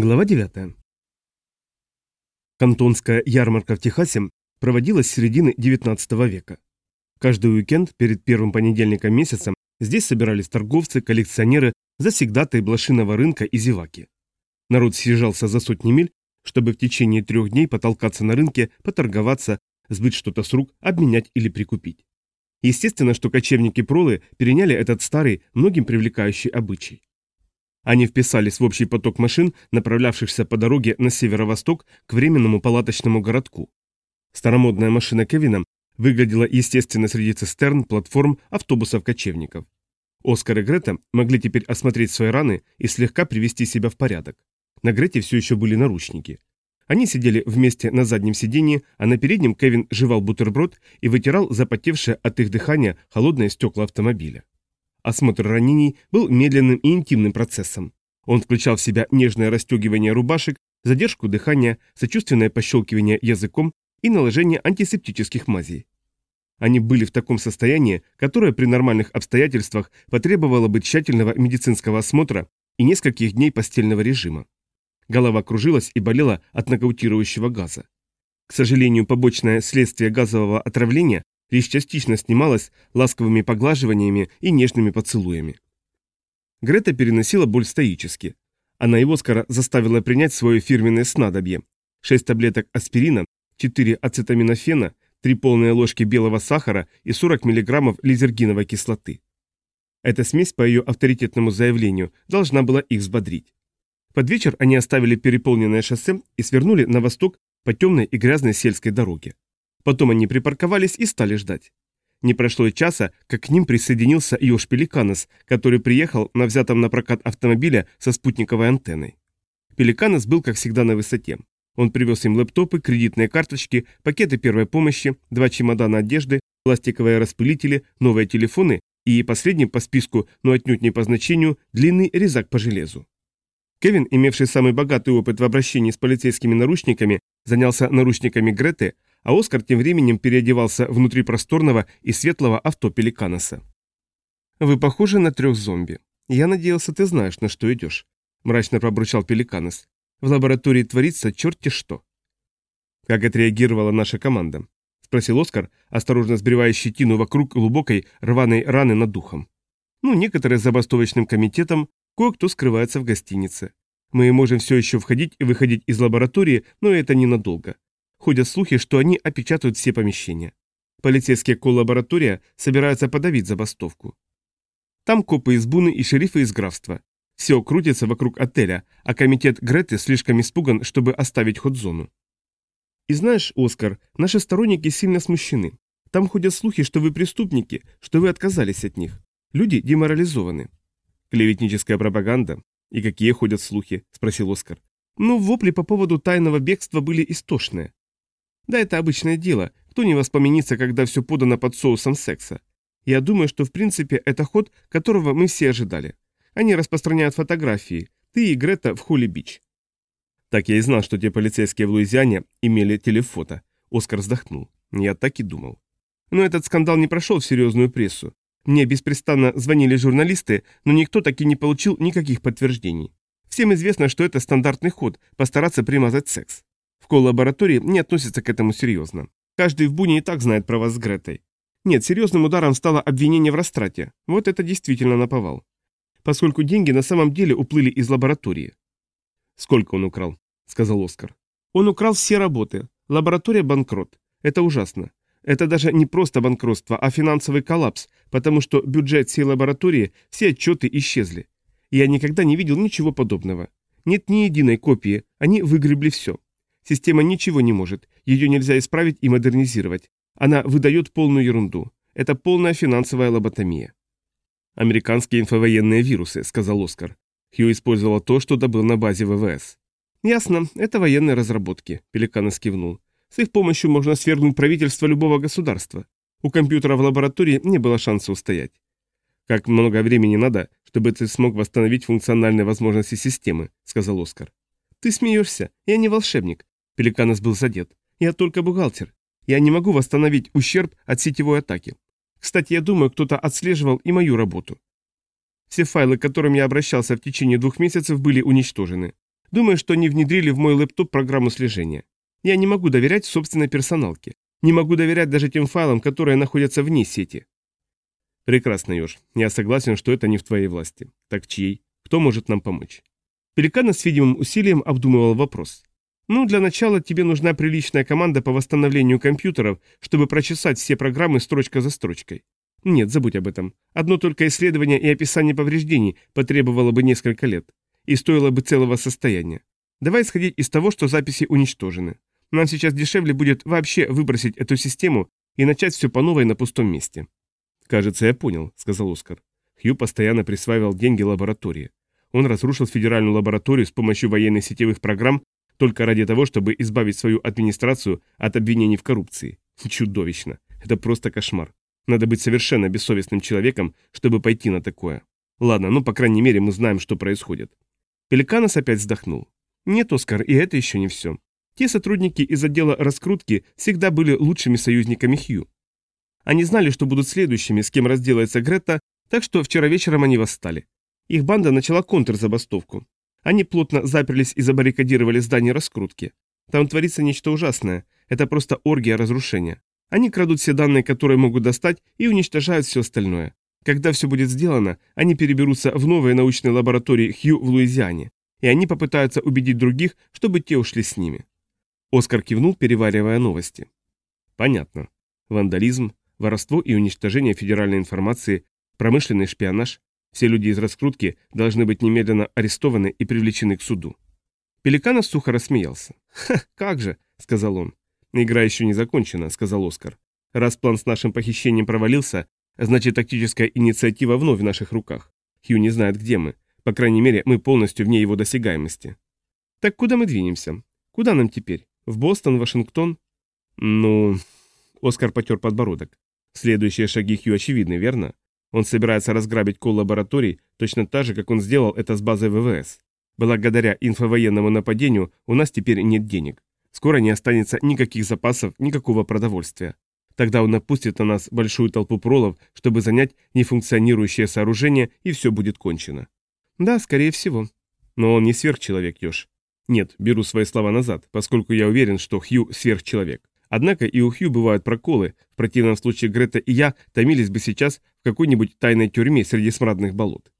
Глава 9. Кантонская ярмарка в Техасе проводилась с середины 19 века. Каждый уикенд перед первым понедельником месяца здесь собирались торговцы, коллекционеры, завсегдатые блошиного рынка и зеваки. Народ съезжался за сотни миль, чтобы в течение трех дней потолкаться на рынке, поторговаться, сбыть что-то с рук, обменять или прикупить. Естественно, что кочевники-пролы переняли этот старый, многим привлекающий обычай. Они вписались в общий поток машин, направлявшихся по дороге на северо-восток к временному палаточному городку. Старомодная машина Кевина выглядела естественно среди цистерн, платформ, автобусов-кочевников. Оскар и Грета могли теперь осмотреть свои раны и слегка привести себя в порядок. На Грете все еще были наручники. Они сидели вместе на заднем сиденье, а на переднем Кевин жевал бутерброд и вытирал запотевшее от их дыхания холодное стекла автомобиля. Осмотр ранений был медленным и интимным процессом. Он включал в себя нежное расстегивание рубашек, задержку дыхания, сочувственное пощелкивание языком и наложение антисептических мазей. Они были в таком состоянии, которое при нормальных обстоятельствах потребовало бы тщательного медицинского осмотра и нескольких дней постельного режима. Голова кружилась и болела от нокаутирующего газа. К сожалению, побочное следствие газового отравления лишь частично снималась ласковыми поглаживаниями и нежными поцелуями. Грета переносила боль стоически. Она и Оскара заставила принять свое фирменное снадобье. 6 таблеток аспирина, 4 ацетаминофена, 3 полные ложки белого сахара и 40 мг лизергиновой кислоты. Эта смесь, по ее авторитетному заявлению, должна была их взбодрить. Под вечер они оставили переполненное шоссе и свернули на восток по темной и грязной сельской дороге. Потом они припарковались и стали ждать. Не прошло и часа, как к ним присоединился Йош Пеликанес, который приехал на взятом на прокат автомобиля со спутниковой антенной. Пеликанес был, как всегда, на высоте. Он привез им лэптопы, кредитные карточки, пакеты первой помощи, два чемодана одежды, пластиковые распылители, новые телефоны и последний по списку, но отнюдь не по значению, длинный резак по железу. Кевин, имевший самый богатый опыт в обращении с полицейскими наручниками, занялся наручниками Греты, а Оскар тем временем переодевался внутри просторного и светлого авто Пеликаноса. «Вы похожи на трех зомби. Я надеялся, ты знаешь, на что идешь», – мрачно пробурчал Пеликанос. «В лаборатории творится черти что». «Как отреагировала наша команда?» – спросил Оскар, осторожно сбривая щетину вокруг глубокой рваной раны над духом. «Ну, некоторые забастовочным комитетом, кое-кто скрывается в гостинице. Мы можем все еще входить и выходить из лаборатории, но это ненадолго. Ходят слухи, что они опечатают все помещения. Полицейские коллаборатория собираются подавить забастовку. Там копы из Буны и шерифы из графства. Все крутится вокруг отеля, а комитет Греты слишком испуган, чтобы оставить ход-зону. И знаешь, Оскар, наши сторонники сильно смущены. Там ходят слухи, что вы преступники, что вы отказались от них. Люди деморализованы. Клеветническая пропаганда. И какие ходят слухи? Спросил Оскар. Ну, вопли по поводу тайного бегства были истошные. Да это обычное дело, кто не воспомнится, когда все подано под соусом секса. Я думаю, что в принципе это ход, которого мы все ожидали. Они распространяют фотографии. Ты и Грета в Холли-Бич. Так я и знал, что те полицейские в Луизиане имели телефото. Оскар вздохнул. Я так и думал. Но этот скандал не прошел в серьезную прессу. Мне беспрестанно звонили журналисты, но никто так и не получил никаких подтверждений. Всем известно, что это стандартный ход – постараться примазать секс. Коллаборатории не относятся к этому серьезно. Каждый в Буне и так знает про вас с Гретой. Нет, серьезным ударом стало обвинение в растрате. Вот это действительно наповал. Поскольку деньги на самом деле уплыли из лаборатории. «Сколько он украл?» – сказал Оскар. «Он украл все работы. Лаборатория банкрот. Это ужасно. Это даже не просто банкротство, а финансовый коллапс, потому что бюджет всей лаборатории, все отчеты исчезли. Я никогда не видел ничего подобного. Нет ни единой копии, они выгребли все. Система ничего не может, ее нельзя исправить и модернизировать. Она выдает полную ерунду. Это полная финансовая лоботомия. «Американские инфовоенные вирусы», — сказал Оскар. Хью использовал то, что добыл на базе ВВС. «Ясно, это военные разработки», — Пеликан кивнул. «С их помощью можно свергнуть правительство любого государства. У компьютера в лаборатории не было шанса устоять. Как много времени надо, чтобы ты смог восстановить функциональные возможности системы», — сказал Оскар. «Ты смеешься, я не волшебник. Пеликанос был задет. «Я только бухгалтер. Я не могу восстановить ущерб от сетевой атаки. Кстати, я думаю, кто-то отслеживал и мою работу. Все файлы, к которым я обращался в течение двух месяцев, были уничтожены. Думаю, что они внедрили в мой лэптоп программу слежения. Я не могу доверять собственной персоналке. Не могу доверять даже тем файлам, которые находятся вне сети. Прекрасно, Ёж. Я согласен, что это не в твоей власти. Так чьей? Кто может нам помочь? Пеликана с видимым усилием обдумывал вопрос. Ну, для начала тебе нужна приличная команда по восстановлению компьютеров, чтобы прочесать все программы строчка за строчкой. Нет, забудь об этом. Одно только исследование и описание повреждений потребовало бы несколько лет. И стоило бы целого состояния. Давай исходить из того, что записи уничтожены. Нам сейчас дешевле будет вообще выбросить эту систему и начать все по новой на пустом месте. «Кажется, я понял», — сказал Оскар. Хью постоянно присваивал деньги лаборатории. Он разрушил федеральную лабораторию с помощью военных сетевых программ только ради того, чтобы избавить свою администрацию от обвинений в коррупции. Чудовищно. Это просто кошмар. Надо быть совершенно бессовестным человеком, чтобы пойти на такое. Ладно, ну, по крайней мере, мы знаем, что происходит. Пеликанос опять вздохнул. Нет, Оскар, и это еще не все. Те сотрудники из отдела раскрутки всегда были лучшими союзниками Хью. Они знали, что будут следующими, с кем разделается Грета, так что вчера вечером они восстали. Их банда начала контрзабастовку. Они плотно заперлись и забаррикадировали здание раскрутки. Там творится нечто ужасное. Это просто оргия разрушения. Они крадут все данные, которые могут достать, и уничтожают все остальное. Когда все будет сделано, они переберутся в новые научные лаборатории Хью в Луизиане, и они попытаются убедить других, чтобы те ушли с ними. Оскар кивнул, переваривая новости. Понятно. Вандализм, воровство и уничтожение федеральной информации, промышленный шпионаж. Все люди из раскрутки должны быть немедленно арестованы и привлечены к суду. Пеликанов сухо рассмеялся. «Ха, как же», — сказал он. «Игра еще не закончена», — сказал Оскар. «Раз план с нашим похищением провалился, значит тактическая инициатива вновь в наших руках. Хью не знает, где мы. По крайней мере, мы полностью вне его досягаемости». «Так куда мы двинемся? Куда нам теперь? В Бостон, Вашингтон?» «Ну...» Оскар потер подбородок. Следующие шаги Хью очевидны, верно? Он собирается разграбить коллабораторий точно так же, как он сделал это с базой ВВС. Благодаря инфовоенному нападению у нас теперь нет денег. Скоро не останется никаких запасов, никакого продовольствия. Тогда он напустит на нас большую толпу пролов, чтобы занять нефункционирующее сооружение, и все будет кончено. Да, скорее всего. Но он не сверхчеловек, Ёж. Нет, беру свои слова назад, поскольку я уверен, что Хью сверхчеловек. Однако и у Хью бывают проколы, в противном случае Грета и я томились бы сейчас в какой-нибудь тайной тюрьме среди смрадных болот.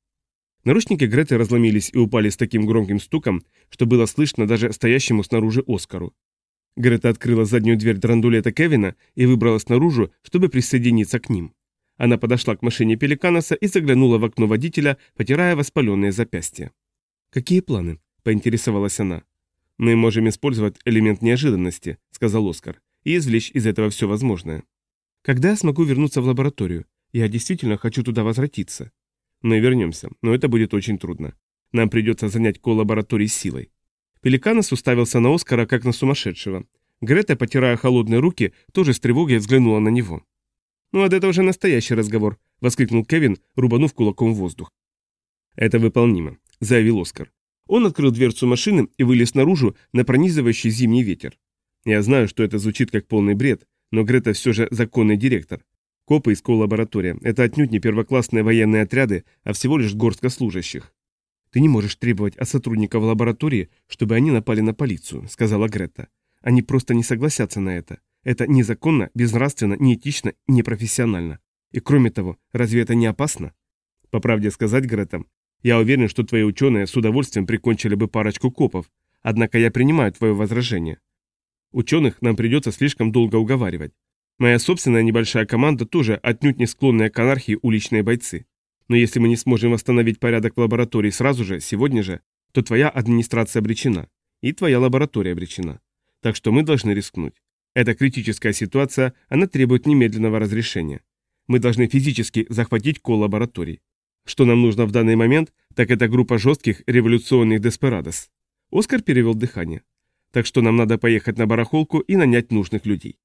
Наручники Греты разломились и упали с таким громким стуком, что было слышно даже стоящему снаружи Оскару. Грета открыла заднюю дверь драндулета Кевина и выбралась наружу, чтобы присоединиться к ним. Она подошла к машине Пеликаноса и заглянула в окно водителя, потирая воспаленные запястья. «Какие планы?» – поинтересовалась она. «Мы можем использовать элемент неожиданности», – сказал Оскар и извлечь из этого все возможное. Когда я смогу вернуться в лабораторию? Я действительно хочу туда возвратиться. Мы вернемся, но это будет очень трудно. Нам придется занять коллабораторий силой. Пеликанос уставился на Оскара, как на сумасшедшего. Грета, потирая холодные руки, тоже с тревогой взглянула на него. «Ну, а это уже настоящий разговор», — воскликнул Кевин, рубанув кулаком в воздух. «Это выполнимо», — заявил Оскар. Он открыл дверцу машины и вылез наружу на пронизывающий зимний ветер. Я знаю, что это звучит как полный бред, но Грета все же законный директор. Копы из коллаборатория – это отнюдь не первоклассные военные отряды, а всего лишь горстка служащих. «Ты не можешь требовать от сотрудников лаборатории, чтобы они напали на полицию», – сказала Грета. «Они просто не согласятся на это. Это незаконно, безнравственно, неэтично, непрофессионально. И кроме того, разве это не опасно?» «По правде сказать, Грета, я уверен, что твои ученые с удовольствием прикончили бы парочку копов, однако я принимаю твое возражение. Ученых нам придется слишком долго уговаривать. Моя собственная небольшая команда тоже отнюдь не склонная к анархии уличные бойцы. Но если мы не сможем восстановить порядок в лаборатории сразу же, сегодня же, то твоя администрация обречена. И твоя лаборатория обречена. Так что мы должны рискнуть. Это критическая ситуация, она требует немедленного разрешения. Мы должны физически захватить кол лабораторий. Что нам нужно в данный момент, так это группа жестких революционных деспирадос. Оскар перевел дыхание так что нам надо поехать на барахолку и нанять нужных людей.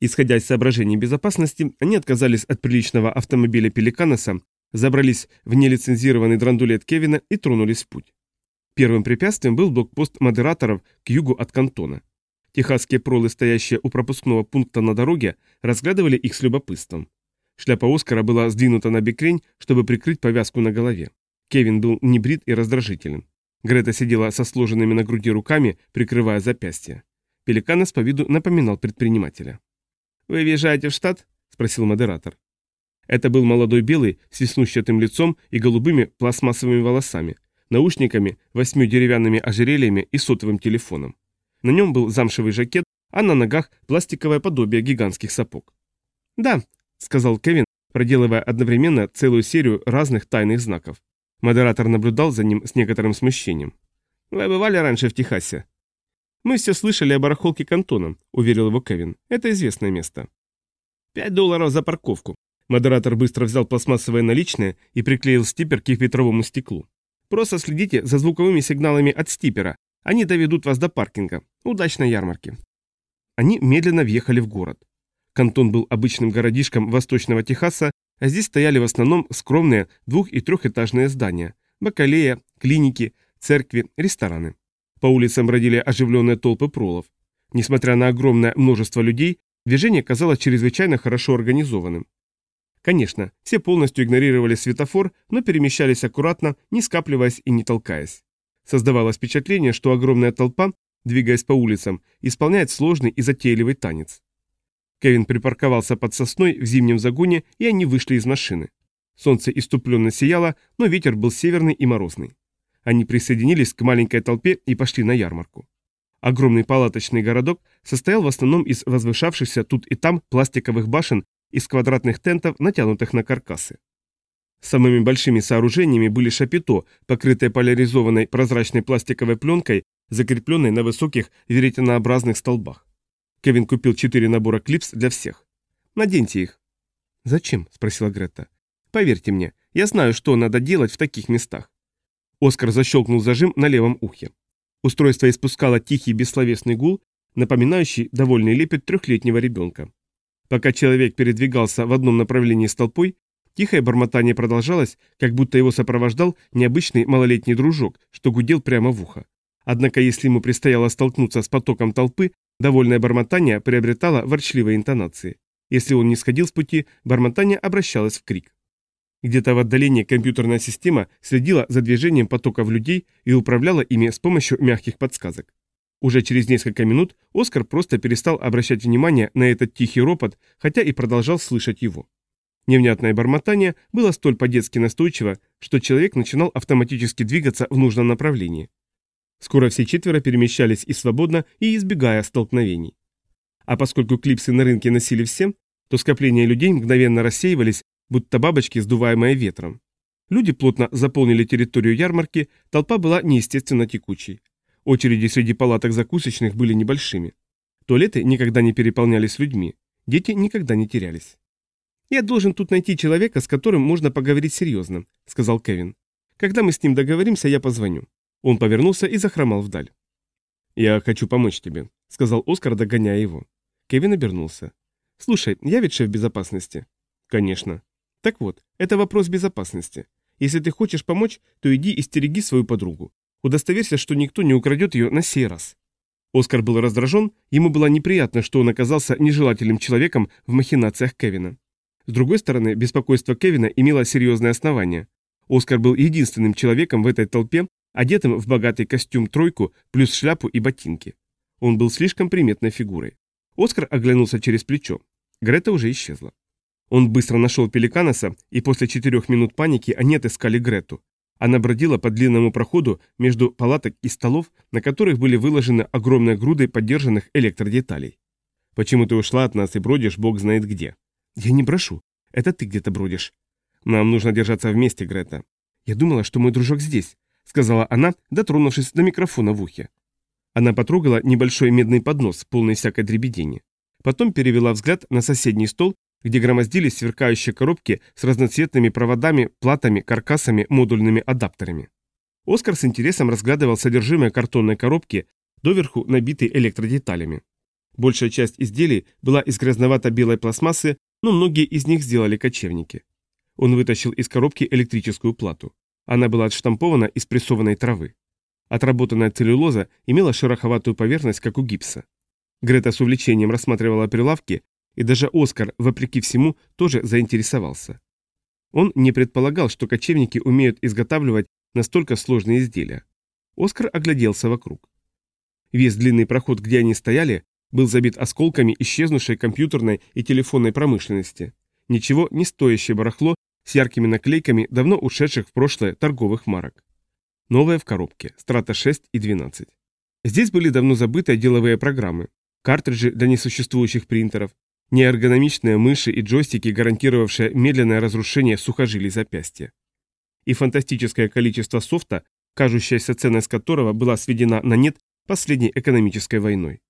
Исходя из соображений безопасности, они отказались от приличного автомобиля Пеликаноса, забрались в нелицензированный драндулет Кевина и тронулись в путь. Первым препятствием был блокпост модераторов к югу от кантона. Техасские пролы, стоящие у пропускного пункта на дороге, разглядывали их с любопытством. Шляпа Оскара была сдвинута на бекрень, чтобы прикрыть повязку на голове. Кевин был небрит и раздражителен. Грета сидела со сложенными на груди руками, прикрывая запястье. Пеликанес по виду напоминал предпринимателя. «Вы въезжаете в штат?» – спросил модератор. Это был молодой белый с веснущатым лицом и голубыми пластмассовыми волосами, наушниками, восьмью деревянными ожерельями и сотовым телефоном. На нем был замшевый жакет, а на ногах пластиковое подобие гигантских сапог. «Да», — сказал Кевин, проделывая одновременно целую серию разных тайных знаков. Модератор наблюдал за ним с некоторым смущением. «Вы бывали раньше в Техасе?» «Мы все слышали о барахолке Кантона», — уверил его Кевин. «Это известное место». «Пять долларов за парковку». Модератор быстро взял пластмассовое наличное и приклеил стипер к их ветровому стеклу. «Просто следите за звуковыми сигналами от стипера. Они доведут вас до паркинга. Удачной ярмарки». Они медленно въехали в город. Кантон был обычным городишком восточного Техаса, а здесь стояли в основном скромные двух- и трехэтажные здания – бакалея, клиники, церкви, рестораны. По улицам бродили оживленные толпы пролов. Несмотря на огромное множество людей, движение казалось чрезвычайно хорошо организованным. Конечно, все полностью игнорировали светофор, но перемещались аккуратно, не скапливаясь и не толкаясь. Создавалось впечатление, что огромная толпа, двигаясь по улицам, исполняет сложный и затейливый танец. Кевин припарковался под сосной в зимнем загоне, и они вышли из машины. Солнце иступленно сияло, но ветер был северный и морозный. Они присоединились к маленькой толпе и пошли на ярмарку. Огромный палаточный городок состоял в основном из возвышавшихся тут и там пластиковых башен из квадратных тентов, натянутых на каркасы. Самыми большими сооружениями были шапито, покрытые поляризованной прозрачной пластиковой пленкой, закрепленной на высоких веретенообразных столбах. Кевин купил четыре набора клипс для всех. «Наденьте их». «Зачем?» – спросила Грета. «Поверьте мне, я знаю, что надо делать в таких местах». Оскар защелкнул зажим на левом ухе. Устройство испускало тихий бессловесный гул, напоминающий довольный лепет трехлетнего ребенка. Пока человек передвигался в одном направлении с толпой, тихое бормотание продолжалось, как будто его сопровождал необычный малолетний дружок, что гудел прямо в ухо. Однако если ему предстояло столкнуться с потоком толпы, Довольное бормотание приобретало ворчливые интонации. Если он не сходил с пути, бормотание обращалось в крик. Где-то в отдалении компьютерная система следила за движением потоков людей и управляла ими с помощью мягких подсказок. Уже через несколько минут Оскар просто перестал обращать внимание на этот тихий ропот, хотя и продолжал слышать его. Невнятное бормотание было столь по-детски настойчиво, что человек начинал автоматически двигаться в нужном направлении. Скоро все четверо перемещались и свободно, и избегая столкновений. А поскольку клипсы на рынке носили все, то скопления людей мгновенно рассеивались, будто бабочки, сдуваемые ветром. Люди плотно заполнили территорию ярмарки, толпа была неестественно текучей. Очереди среди палаток закусочных были небольшими. Туалеты никогда не переполнялись людьми, дети никогда не терялись. «Я должен тут найти человека, с которым можно поговорить серьезно», — сказал Кевин. «Когда мы с ним договоримся, я позвоню». Он повернулся и захромал вдаль. «Я хочу помочь тебе», — сказал Оскар, догоняя его. Кевин обернулся. «Слушай, я ведь шеф безопасности». «Конечно». «Так вот, это вопрос безопасности. Если ты хочешь помочь, то иди и стереги свою подругу. Удостоверься, что никто не украдет ее на сей раз». Оскар был раздражен, ему было неприятно, что он оказался нежелательным человеком в махинациях Кевина. С другой стороны, беспокойство Кевина имело серьезное основание. Оскар был единственным человеком в этой толпе, одетым в богатый костюм-тройку плюс шляпу и ботинки. Он был слишком приметной фигурой. Оскар оглянулся через плечо. Грета уже исчезла. Он быстро нашел Пеликаноса, и после четырех минут паники они отыскали Грету. Она бродила по длинному проходу между палаток и столов, на которых были выложены огромные груды поддержанных электродеталей. «Почему ты ушла от нас и бродишь бог знает где?» «Я не брошу. Это ты где-то бродишь». «Нам нужно держаться вместе, Грета». «Я думала, что мой дружок здесь сказала она, дотронувшись до микрофона в ухе. Она потрогала небольшой медный поднос, полный всякой дребедени. Потом перевела взгляд на соседний стол, где громоздились сверкающие коробки с разноцветными проводами, платами, каркасами, модульными адаптерами. Оскар с интересом разглядывал содержимое картонной коробки, доверху набитой электродеталями. Большая часть изделий была из грязновато-белой пластмассы, но многие из них сделали кочевники. Он вытащил из коробки электрическую плату. Она была отштампована из прессованной травы. Отработанная целлюлоза имела шероховатую поверхность, как у гипса. Грета с увлечением рассматривала прилавки, и даже Оскар, вопреки всему, тоже заинтересовался. Он не предполагал, что кочевники умеют изготавливать настолько сложные изделия. Оскар огляделся вокруг. Весь длинный проход, где они стояли, был забит осколками исчезнувшей компьютерной и телефонной промышленности. Ничего не стоящее барахло с яркими наклейками давно ушедших в прошлое торговых марок. Новое в коробке, страта 6 и 12. Здесь были давно забытые деловые программы, картриджи для несуществующих принтеров, неэргономичные мыши и джойстики, гарантировавшие медленное разрушение сухожилий запястья. И фантастическое количество софта, кажущаяся ценность которого была сведена на нет последней экономической войной.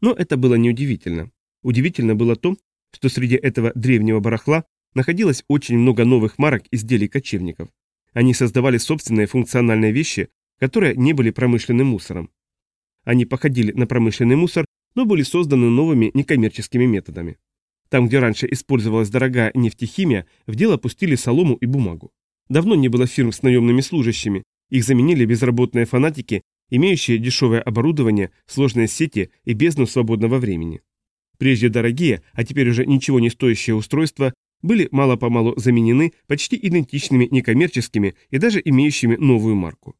Но это было неудивительно. Удивительно было то, что среди этого древнего барахла находилось очень много новых марок изделий кочевников. Они создавали собственные функциональные вещи, которые не были промышленным мусором. Они походили на промышленный мусор, но были созданы новыми некоммерческими методами. Там, где раньше использовалась дорогая нефтехимия, в дело пустили солому и бумагу. Давно не было фирм с наемными служащими, их заменили безработные фанатики, имеющие дешевое оборудование, сложные сети и бездну свободного времени. Прежде дорогие, а теперь уже ничего не стоящие устройства были мало-помалу заменены почти идентичными некоммерческими и даже имеющими новую марку.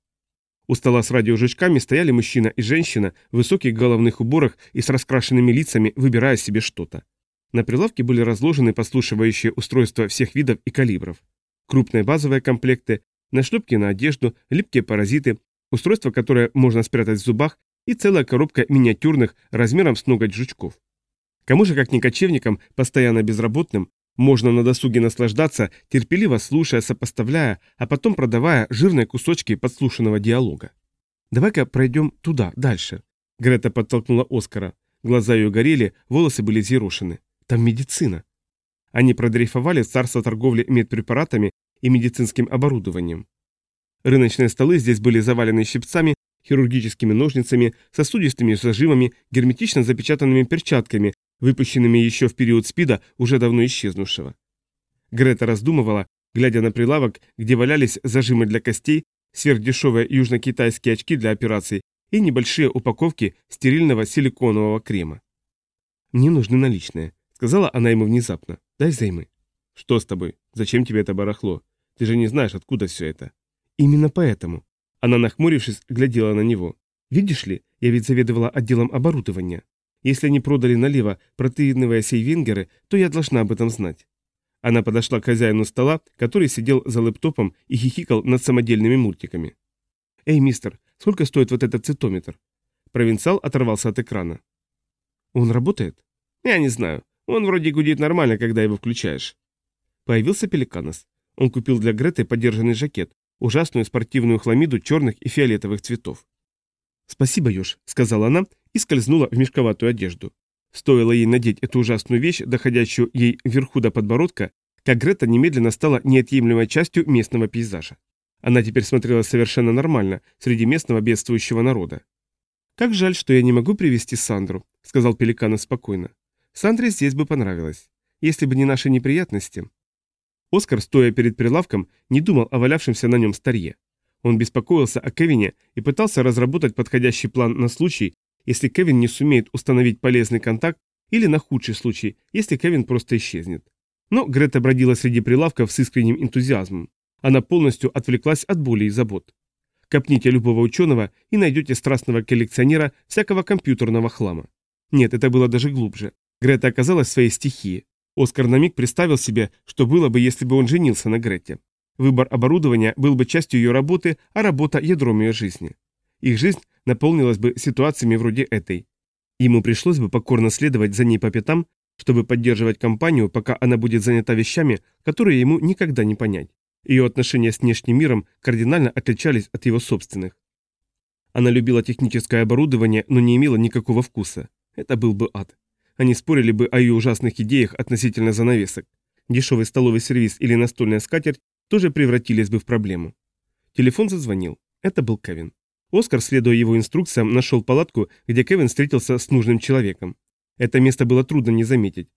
У стола с радиожучками стояли мужчина и женщина в высоких головных уборах и с раскрашенными лицами, выбирая себе что-то. На прилавке были разложены послушивающие устройства всех видов и калибров. Крупные базовые комплекты, нашлепки на одежду, липкие паразиты, устройство, которое можно спрятать в зубах, и целая коробка миниатюрных размером с ноготь жучков. Кому же, как не кочевникам, постоянно безработным, можно на досуге наслаждаться, терпеливо слушая, сопоставляя, а потом продавая жирные кусочки подслушанного диалога. «Давай-ка пройдем туда, дальше». Грета подтолкнула Оскара. Глаза ее горели, волосы были зерошены. «Там медицина». Они продрейфовали в царство торговли медпрепаратами и медицинским оборудованием. Рыночные столы здесь были завалены щипцами, хирургическими ножницами, сосудистыми зажимами, герметично запечатанными перчатками, выпущенными еще в период СПИДа, уже давно исчезнувшего. Грета раздумывала, глядя на прилавок, где валялись зажимы для костей, сверхдешевые южно-китайские очки для операций и небольшие упаковки стерильного силиконового крема. «Мне нужны наличные», — сказала она ему внезапно. «Дай займы». «Что с тобой? Зачем тебе это барахло? Ты же не знаешь, откуда все это». «Именно поэтому». Она, нахмурившись, глядела на него. «Видишь ли, я ведь заведовала отделом оборудования. Если они продали налево протеиновые сейвингеры, то я должна об этом знать. Она подошла к хозяину стола, который сидел за лэптопом и хихикал над самодельными мультиками. «Эй, мистер, сколько стоит вот этот цитометр?» Провинциал оторвался от экрана. «Он работает?» «Я не знаю. Он вроде гудит нормально, когда его включаешь». Появился Пеликанос. Он купил для Греты подержанный жакет, ужасную спортивную хламиду черных и фиолетовых цветов. «Спасибо, Ёж», — сказала она и скользнула в мешковатую одежду. Стоило ей надеть эту ужасную вещь, доходящую ей вверху до подбородка, как Грета немедленно стала неотъемлемой частью местного пейзажа. Она теперь смотрела совершенно нормально среди местного бедствующего народа. «Как жаль, что я не могу привести Сандру», — сказал Пеликанов спокойно. «Сандре здесь бы понравилось. Если бы не наши неприятности». Оскар, стоя перед прилавком, не думал о валявшемся на нем старье. Он беспокоился о Кевине и пытался разработать подходящий план на случай, если Кевин не сумеет установить полезный контакт, или на худший случай, если Кевин просто исчезнет. Но Грета бродила среди прилавков с искренним энтузиазмом. Она полностью отвлеклась от боли и забот. Копните любого ученого и найдете страстного коллекционера всякого компьютерного хлама. Нет, это было даже глубже. Грета оказалась в своей стихии. Оскар на миг представил себе, что было бы, если бы он женился на Грете. Выбор оборудования был бы частью ее работы, а работа – ядром ее жизни. Их жизнь наполнилась бы ситуациями вроде этой. Ему пришлось бы покорно следовать за ней по пятам, чтобы поддерживать компанию, пока она будет занята вещами, которые ему никогда не понять. Ее отношения с внешним миром кардинально отличались от его собственных. Она любила техническое оборудование, но не имела никакого вкуса. Это был бы ад. Они спорили бы о ее ужасных идеях относительно занавесок. Дешевый столовый сервис или настольная скатерть тоже превратились бы в проблему. Телефон зазвонил. Это был Кевин. Оскар, следуя его инструкциям, нашел палатку, где Кевин встретился с нужным человеком. Это место было трудно не заметить.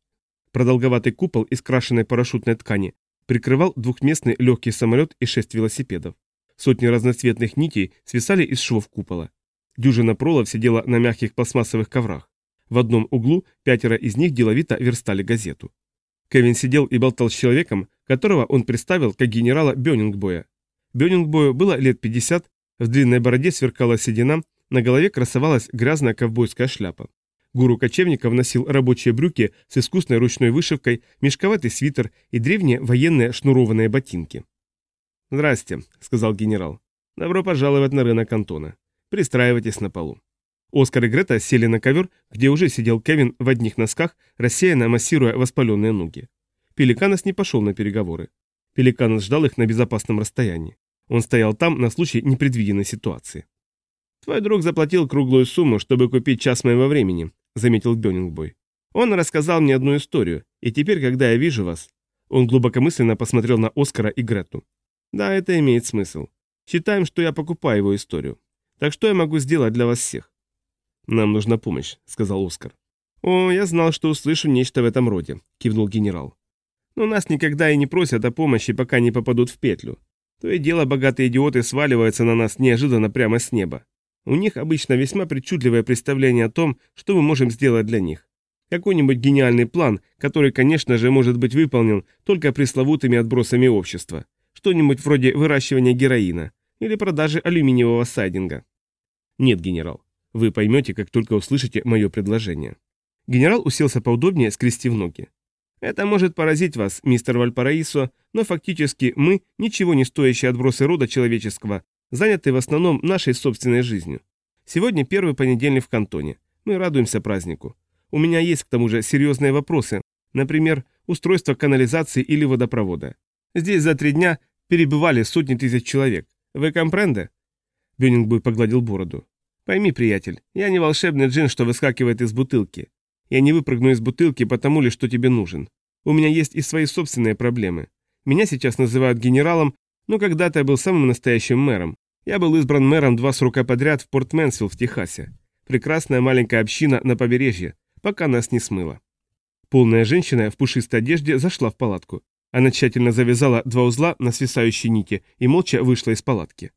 Продолговатый купол из крашенной парашютной ткани прикрывал двухместный легкий самолет и шесть велосипедов. Сотни разноцветных нитей свисали из швов купола. Дюжина пролов сидела на мягких пластмассовых коврах. В одном углу пятеро из них деловито верстали газету. Кевин сидел и болтал с человеком, которого он представил как генерала Бёнингбоя. Бёнингбою было лет 50, В длинной бороде сверкала седина, на голове красовалась грязная ковбойская шляпа. Гуру кочевников носил рабочие брюки с искусной ручной вышивкой, мешковатый свитер и древние военные шнурованные ботинки. «Здрасте», — сказал генерал. «Добро пожаловать на рынок Антона. Пристраивайтесь на полу». Оскар и Грета сели на ковер, где уже сидел Кевин в одних носках, рассеянно массируя воспаленные ноги. Пеликанос не пошел на переговоры. Пеликанос ждал их на безопасном расстоянии. Он стоял там на случай непредвиденной ситуации. «Твой друг заплатил круглую сумму, чтобы купить час моего времени», — заметил Бёнингбой. «Он рассказал мне одну историю, и теперь, когда я вижу вас...» Он глубокомысленно посмотрел на Оскара и Грету. «Да, это имеет смысл. Считаем, что я покупаю его историю. Так что я могу сделать для вас всех?» «Нам нужна помощь», — сказал Оскар. «О, я знал, что услышу нечто в этом роде», — кивнул генерал. «Но нас никогда и не просят о помощи, пока не попадут в петлю. То и дело богатые идиоты сваливаются на нас неожиданно прямо с неба. У них обычно весьма причудливое представление о том, что мы можем сделать для них. Какой-нибудь гениальный план, который, конечно же, может быть выполнен только пресловутыми отбросами общества. Что-нибудь вроде выращивания героина или продажи алюминиевого сайдинга. Нет, генерал, вы поймете, как только услышите мое предложение. Генерал уселся поудобнее, скрестив ноги. Это может поразить вас, мистер Вальпараисо, но фактически мы, ничего не стоящие отбросы рода человеческого, заняты в основном нашей собственной жизнью. Сегодня первый понедельник в кантоне. Мы радуемся празднику. У меня есть к тому же серьезные вопросы, например, устройство канализации или водопровода. Здесь за три дня перебывали сотни тысяч человек. Вы компренде?» Бёнингбой погладил бороду. «Пойми, приятель, я не волшебный джин, что выскакивает из бутылки. Я не выпрыгну из бутылки потому ли, что тебе нужен. У меня есть и свои собственные проблемы. Меня сейчас называют генералом, но когда-то я был самым настоящим мэром. Я был избран мэром два срока подряд в Порт в Техасе. Прекрасная маленькая община на побережье, пока нас не смыло. Полная женщина в пушистой одежде зашла в палатку. Она тщательно завязала два узла на свисающей нити и молча вышла из палатки.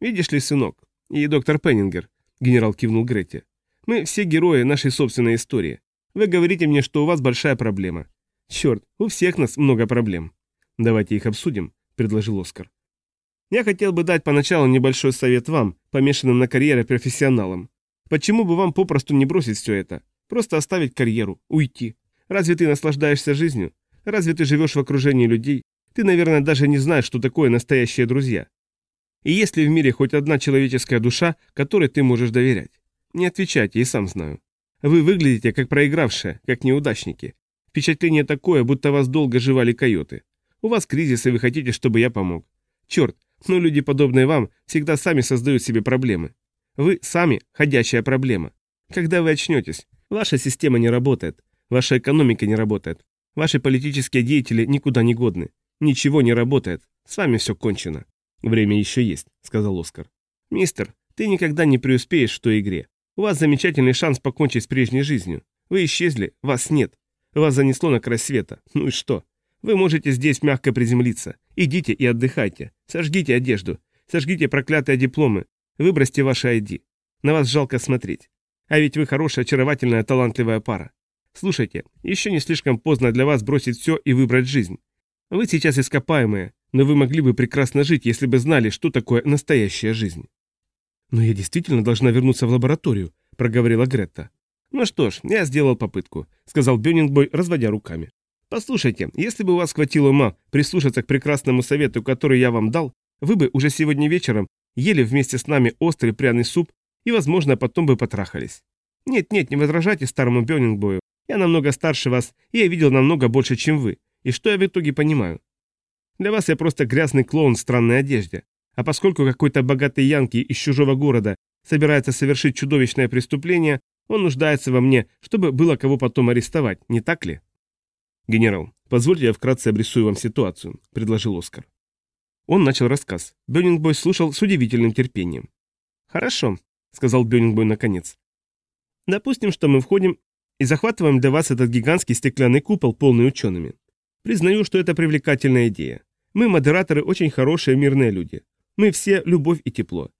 «Видишь ли, сынок, и доктор Пеннингер», — генерал кивнул Грете, — «мы все герои нашей собственной истории. Вы говорите мне, что у вас большая проблема. Черт, у всех нас много проблем. Давайте их обсудим», — предложил Оскар. «Я хотел бы дать поначалу небольшой совет вам, помешанным на карьере профессионалам. Почему бы вам попросту не бросить все это? Просто оставить карьеру, уйти. Разве ты наслаждаешься жизнью? Разве ты живешь в окружении людей? Ты, наверное, даже не знаешь, что такое настоящие друзья. И есть ли в мире хоть одна человеческая душа, которой ты можешь доверять? Не отвечайте, и сам знаю. Вы выглядите как проигравшие, как неудачники. Впечатление такое, будто вас долго жевали койоты. У вас кризис, и вы хотите, чтобы я помог. Черт, но люди, подобные вам, всегда сами создают себе проблемы. Вы сами ходящая проблема. Когда вы очнетесь? Ваша система не работает. Ваша экономика не работает. Ваши политические деятели никуда не годны. Ничего не работает. С вами все кончено. Время еще есть, сказал Оскар. Мистер, ты никогда не преуспеешь в той игре. У вас замечательный шанс покончить с прежней жизнью. Вы исчезли, вас нет. Вас занесло на край света. Ну и что? Вы можете здесь мягко приземлиться. Идите и отдыхайте. Сожгите одежду. Сожгите проклятые дипломы. Выбросьте ваши ID. На вас жалко смотреть. А ведь вы хорошая, очаровательная, талантливая пара. Слушайте, еще не слишком поздно для вас бросить все и выбрать жизнь. Вы сейчас ископаемые, но вы могли бы прекрасно жить, если бы знали, что такое настоящая жизнь. Но я действительно должна вернуться в лабораторию, проговорила Гретта. Ну что ж, я сделал попытку, сказал Бёнингбой, разводя руками. Послушайте, если бы у вас хватило ума прислушаться к прекрасному совету, который я вам дал, вы бы уже сегодня вечером ели вместе с нами острый пряный суп и, возможно, потом бы потрахались. Нет-нет, не возражайте старому Бёнингбою. Я намного старше вас, и я видел намного больше, чем вы. И что я в итоге понимаю? Для вас я просто грязный клоун в странной одежде. А поскольку какой-то богатый янки из чужого города собирается совершить чудовищное преступление, он нуждается во мне, чтобы было кого потом арестовать, не так ли? Генерал, позвольте я вкратце обрисую вам ситуацию, предложил Оскар. Он начал рассказ. Бёнингбой слушал с удивительным терпением. «Хорошо», — сказал Бёнингбой наконец. «Допустим, что мы входим и захватываем для вас этот гигантский стеклянный купол, полный учеными. Признаю, что это привлекательная идея. Мы, модераторы, очень хорошие мирные люди. Мы все любовь и тепло.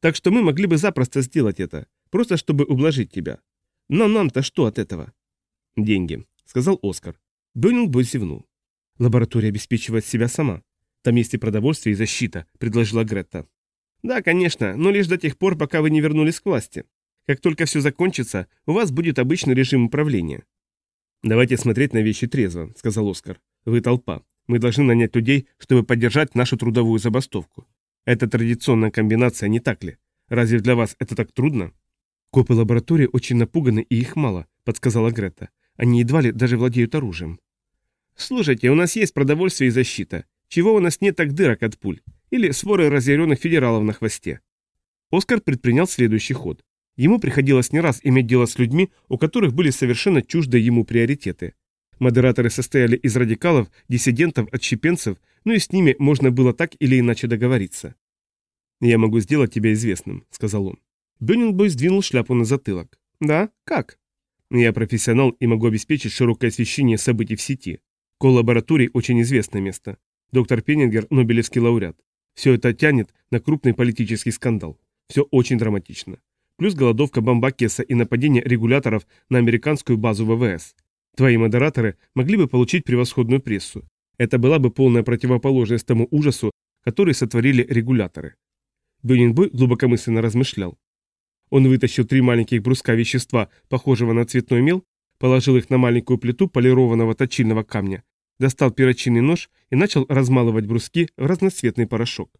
Так что мы могли бы запросто сделать это, просто чтобы ублажить тебя. Но нам-то что от этого? Деньги, сказал Оскар. Бёнингбой зевнул. Лаборатория обеспечивает себя сама. Там есть и продовольствие, и защита, предложила Гретта. Да, конечно, но лишь до тех пор, пока вы не вернулись к власти. Как только все закончится, у вас будет обычный режим управления. Давайте смотреть на вещи трезво, сказал Оскар. Вы толпа. Мы должны нанять людей, чтобы поддержать нашу трудовую забастовку. Это традиционная комбинация, не так ли? Разве для вас это так трудно? Копы лаборатории очень напуганы, и их мало, подсказала Грета. Они едва ли даже владеют оружием. Слушайте, у нас есть продовольствие и защита. Чего у нас нет так дырок от пуль? Или своры разъяренных федералов на хвосте? Оскар предпринял следующий ход. Ему приходилось не раз иметь дело с людьми, у которых были совершенно чужды ему приоритеты. Модераторы состояли из радикалов, диссидентов, отщепенцев, но и с ними можно было так или иначе договориться. «Я могу сделать тебя известным», — сказал он. Бёнингбой сдвинул шляпу на затылок. «Да? Как?» «Я профессионал и могу обеспечить широкое освещение событий в сети. Коллабораторий очень известное место. Доктор Пеннингер – Нобелевский лауреат. Все это тянет на крупный политический скандал. Все очень драматично плюс голодовка Бамбакеса и нападение регуляторов на американскую базу ВВС. Твои модераторы могли бы получить превосходную прессу. Это была бы полная противоположность тому ужасу, который сотворили регуляторы. Бюнинбой глубокомысленно размышлял. Он вытащил три маленьких бруска вещества, похожего на цветной мел, положил их на маленькую плиту полированного точильного камня, достал перочинный нож и начал размалывать бруски в разноцветный порошок.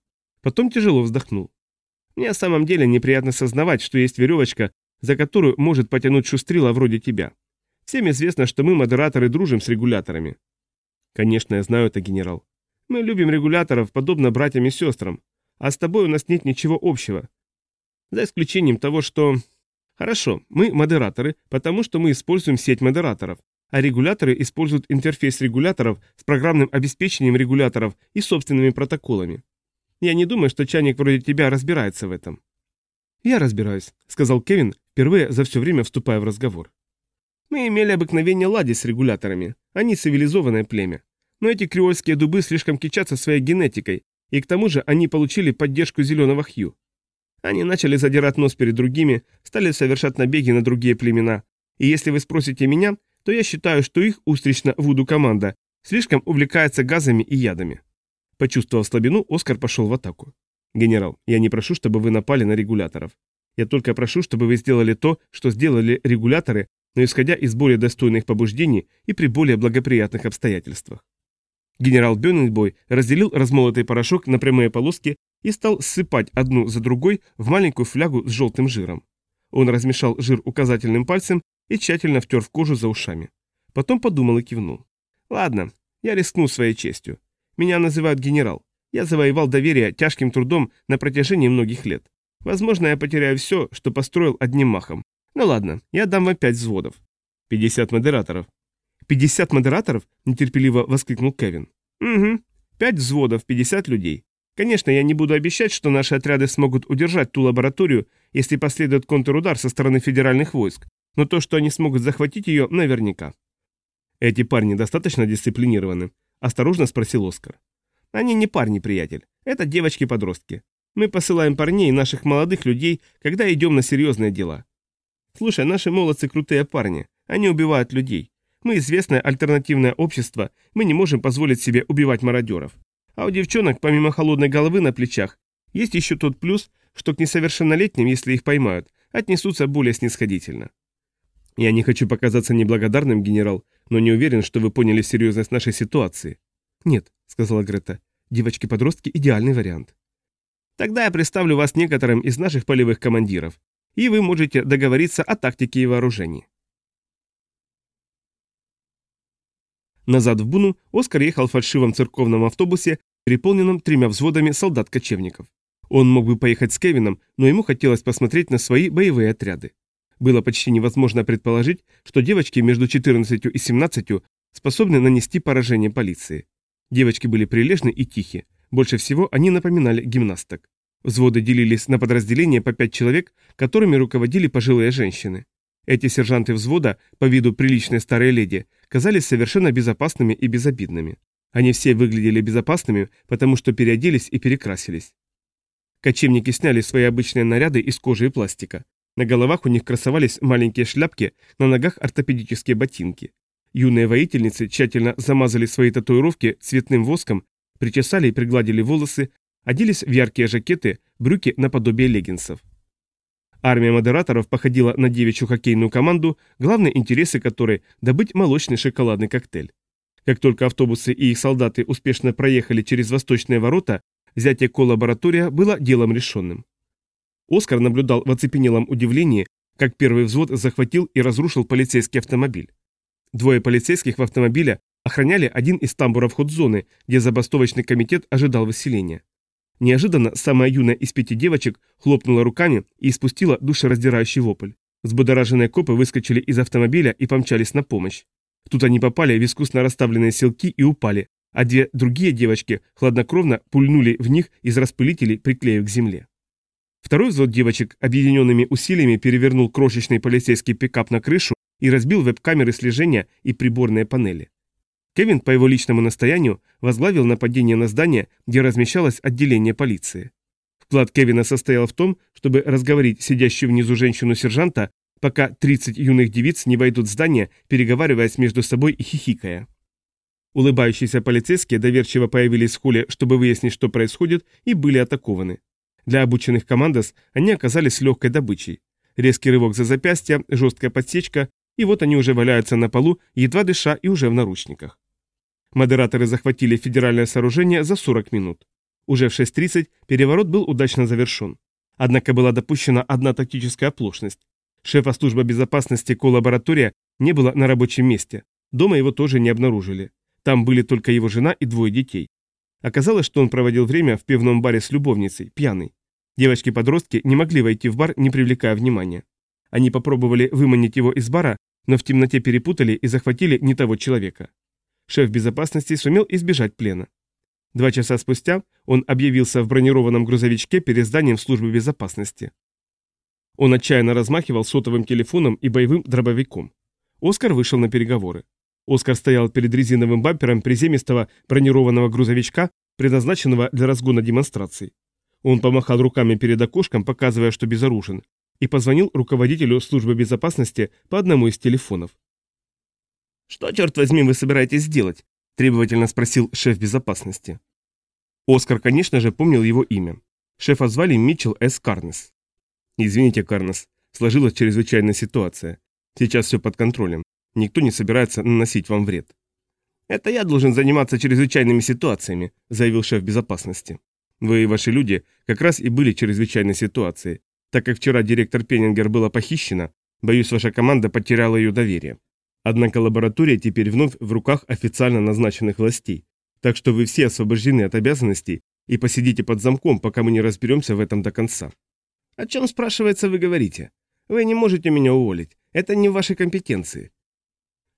Потом тяжело вздохнул. Мне на самом деле неприятно сознавать, что есть веревочка, за которую может потянуть шустрила вроде тебя. Всем известно, что мы, модераторы, дружим с регуляторами. Конечно, я знаю это, генерал. Мы любим регуляторов, подобно братьям и сестрам, а с тобой у нас нет ничего общего. За исключением того, что... Хорошо, мы модераторы, потому что мы используем сеть модераторов, а регуляторы используют интерфейс регуляторов с программным обеспечением регуляторов и собственными протоколами. Я не думаю, что чайник вроде тебя разбирается в этом». «Я разбираюсь», — сказал Кевин, впервые за все время вступая в разговор. «Мы имели обыкновение ладить с регуляторами. Они цивилизованное племя. Но эти креольские дубы слишком кичатся своей генетикой, и к тому же они получили поддержку зеленого Хью. Они начали задирать нос перед другими, стали совершать набеги на другие племена. И если вы спросите меня, то я считаю, что их устрично-вуду команда слишком увлекается газами и ядами. Почувствовав слабину, Оскар пошел в атаку. «Генерал, я не прошу, чтобы вы напали на регуляторов. Я только прошу, чтобы вы сделали то, что сделали регуляторы, но исходя из более достойных побуждений и при более благоприятных обстоятельствах». Генерал Бённингбой разделил размолотый порошок на прямые полоски и стал ссыпать одну за другой в маленькую флягу с желтым жиром. Он размешал жир указательным пальцем и тщательно втер в кожу за ушами. Потом подумал и кивнул. «Ладно, я рискну своей честью. Меня называют генерал. Я завоевал доверие тяжким трудом на протяжении многих лет. Возможно, я потеряю все, что построил одним махом. Ну ладно, я дам вам пять взводов. 50 модераторов. 50 модераторов? Нетерпеливо воскликнул Кевин. Угу. Пять взводов, 50 людей. Конечно, я не буду обещать, что наши отряды смогут удержать ту лабораторию, если последует контрудар со стороны федеральных войск, но то, что они смогут захватить ее, наверняка. Эти парни достаточно дисциплинированы, Осторожно спросил Оскар. Они не парни, приятель. Это девочки-подростки. Мы посылаем парней, наших молодых людей, когда идем на серьезные дела. Слушай, наши молодцы крутые парни. Они убивают людей. Мы известное альтернативное общество, мы не можем позволить себе убивать мародеров. А у девчонок, помимо холодной головы на плечах, есть еще тот плюс, что к несовершеннолетним, если их поймают, отнесутся более снисходительно. Я не хочу показаться неблагодарным, генерал, но не уверен, что вы поняли серьезность нашей ситуации. Нет, сказала Грета. Девочки-подростки – идеальный вариант. Тогда я представлю вас некоторым из наших полевых командиров, и вы можете договориться о тактике и вооружении. Назад в Буну Оскар ехал в фальшивом церковном автобусе, переполненном тремя взводами солдат-кочевников. Он мог бы поехать с Кевином, но ему хотелось посмотреть на свои боевые отряды. Было почти невозможно предположить, что девочки между 14 и 17 способны нанести поражение полиции. Девочки были прилежны и тихи. Больше всего они напоминали гимнасток. Взводы делились на подразделения по пять человек, которыми руководили пожилые женщины. Эти сержанты взвода, по виду приличные старые леди, казались совершенно безопасными и безобидными. Они все выглядели безопасными, потому что переоделись и перекрасились. Кочевники сняли свои обычные наряды из кожи и пластика. На головах у них красовались маленькие шляпки, на ногах ортопедические ботинки. Юные воительницы тщательно замазали свои татуировки цветным воском, причесали и пригладили волосы, оделись в яркие жакеты, брюки наподобие леггинсов. Армия модераторов походила на девичью хоккейную команду, главные интересы которой – добыть молочный шоколадный коктейль. Как только автобусы и их солдаты успешно проехали через восточные ворота, взятие коллаборатория было делом решенным. Оскар наблюдал в оцепенелом удивлении, как первый взвод захватил и разрушил полицейский автомобиль. Двое полицейских в автомобиле охраняли один из тамбуров ход-зоны, где забастовочный комитет ожидал выселения. Неожиданно самая юная из пяти девочек хлопнула руками и испустила душераздирающий вопль. Взбудораженные копы выскочили из автомобиля и помчались на помощь. Тут они попали в искусно расставленные селки и упали, а две другие девочки хладнокровно пульнули в них из распылителей, приклеив к земле. Второй взвод девочек объединенными усилиями перевернул крошечный полицейский пикап на крышу и разбил веб-камеры слежения и приборные панели. Кевин по его личному настоянию возглавил нападение на здание, где размещалось отделение полиции. Вклад Кевина состоял в том, чтобы разговорить сидящую внизу женщину-сержанта, пока 30 юных девиц не войдут в здание, переговариваясь между собой и хихикая. Улыбающиеся полицейские доверчиво появились в холле, чтобы выяснить, что происходит, и были атакованы. Для обученных командос они оказались легкой добычей. Резкий рывок за запястье, жесткая подсечка, и вот они уже валяются на полу, едва дыша и уже в наручниках. Модераторы захватили федеральное сооружение за 40 минут. Уже в 6.30 переворот был удачно завершен. Однако была допущена одна тактическая оплошность. Шефа службы безопасности коллаборатория не было на рабочем месте. Дома его тоже не обнаружили. Там были только его жена и двое детей. Оказалось, что он проводил время в пивном баре с любовницей, пьяный. Девочки-подростки не могли войти в бар, не привлекая внимания. Они попробовали выманить его из бара, но в темноте перепутали и захватили не того человека шеф безопасности сумел избежать плена. Два часа спустя он объявился в бронированном грузовичке перед зданием службы безопасности. Он отчаянно размахивал сотовым телефоном и боевым дробовиком. Оскар вышел на переговоры. Оскар стоял перед резиновым бампером приземистого бронированного грузовичка, предназначенного для разгона демонстраций. Он помахал руками перед окошком, показывая, что безоружен, и позвонил руководителю службы безопасности по одному из телефонов. «Что, черт возьми, вы собираетесь сделать?» – требовательно спросил шеф безопасности. Оскар, конечно же, помнил его имя. Шефа звали Митчелл С. Карнес. «Извините, Карнес, сложилась чрезвычайная ситуация. Сейчас все под контролем. Никто не собирается наносить вам вред». «Это я должен заниматься чрезвычайными ситуациями», – заявил шеф безопасности. «Вы и ваши люди как раз и были чрезвычайной ситуацией. Так как вчера директор Пеннингер была похищена, боюсь, ваша команда потеряла ее доверие. Однако лаборатория теперь вновь в руках официально назначенных властей, так что вы все освобождены от обязанностей и посидите под замком, пока мы не разберемся в этом до конца. О чем, спрашивается, вы говорите? Вы не можете меня уволить. Это не в вашей компетенции.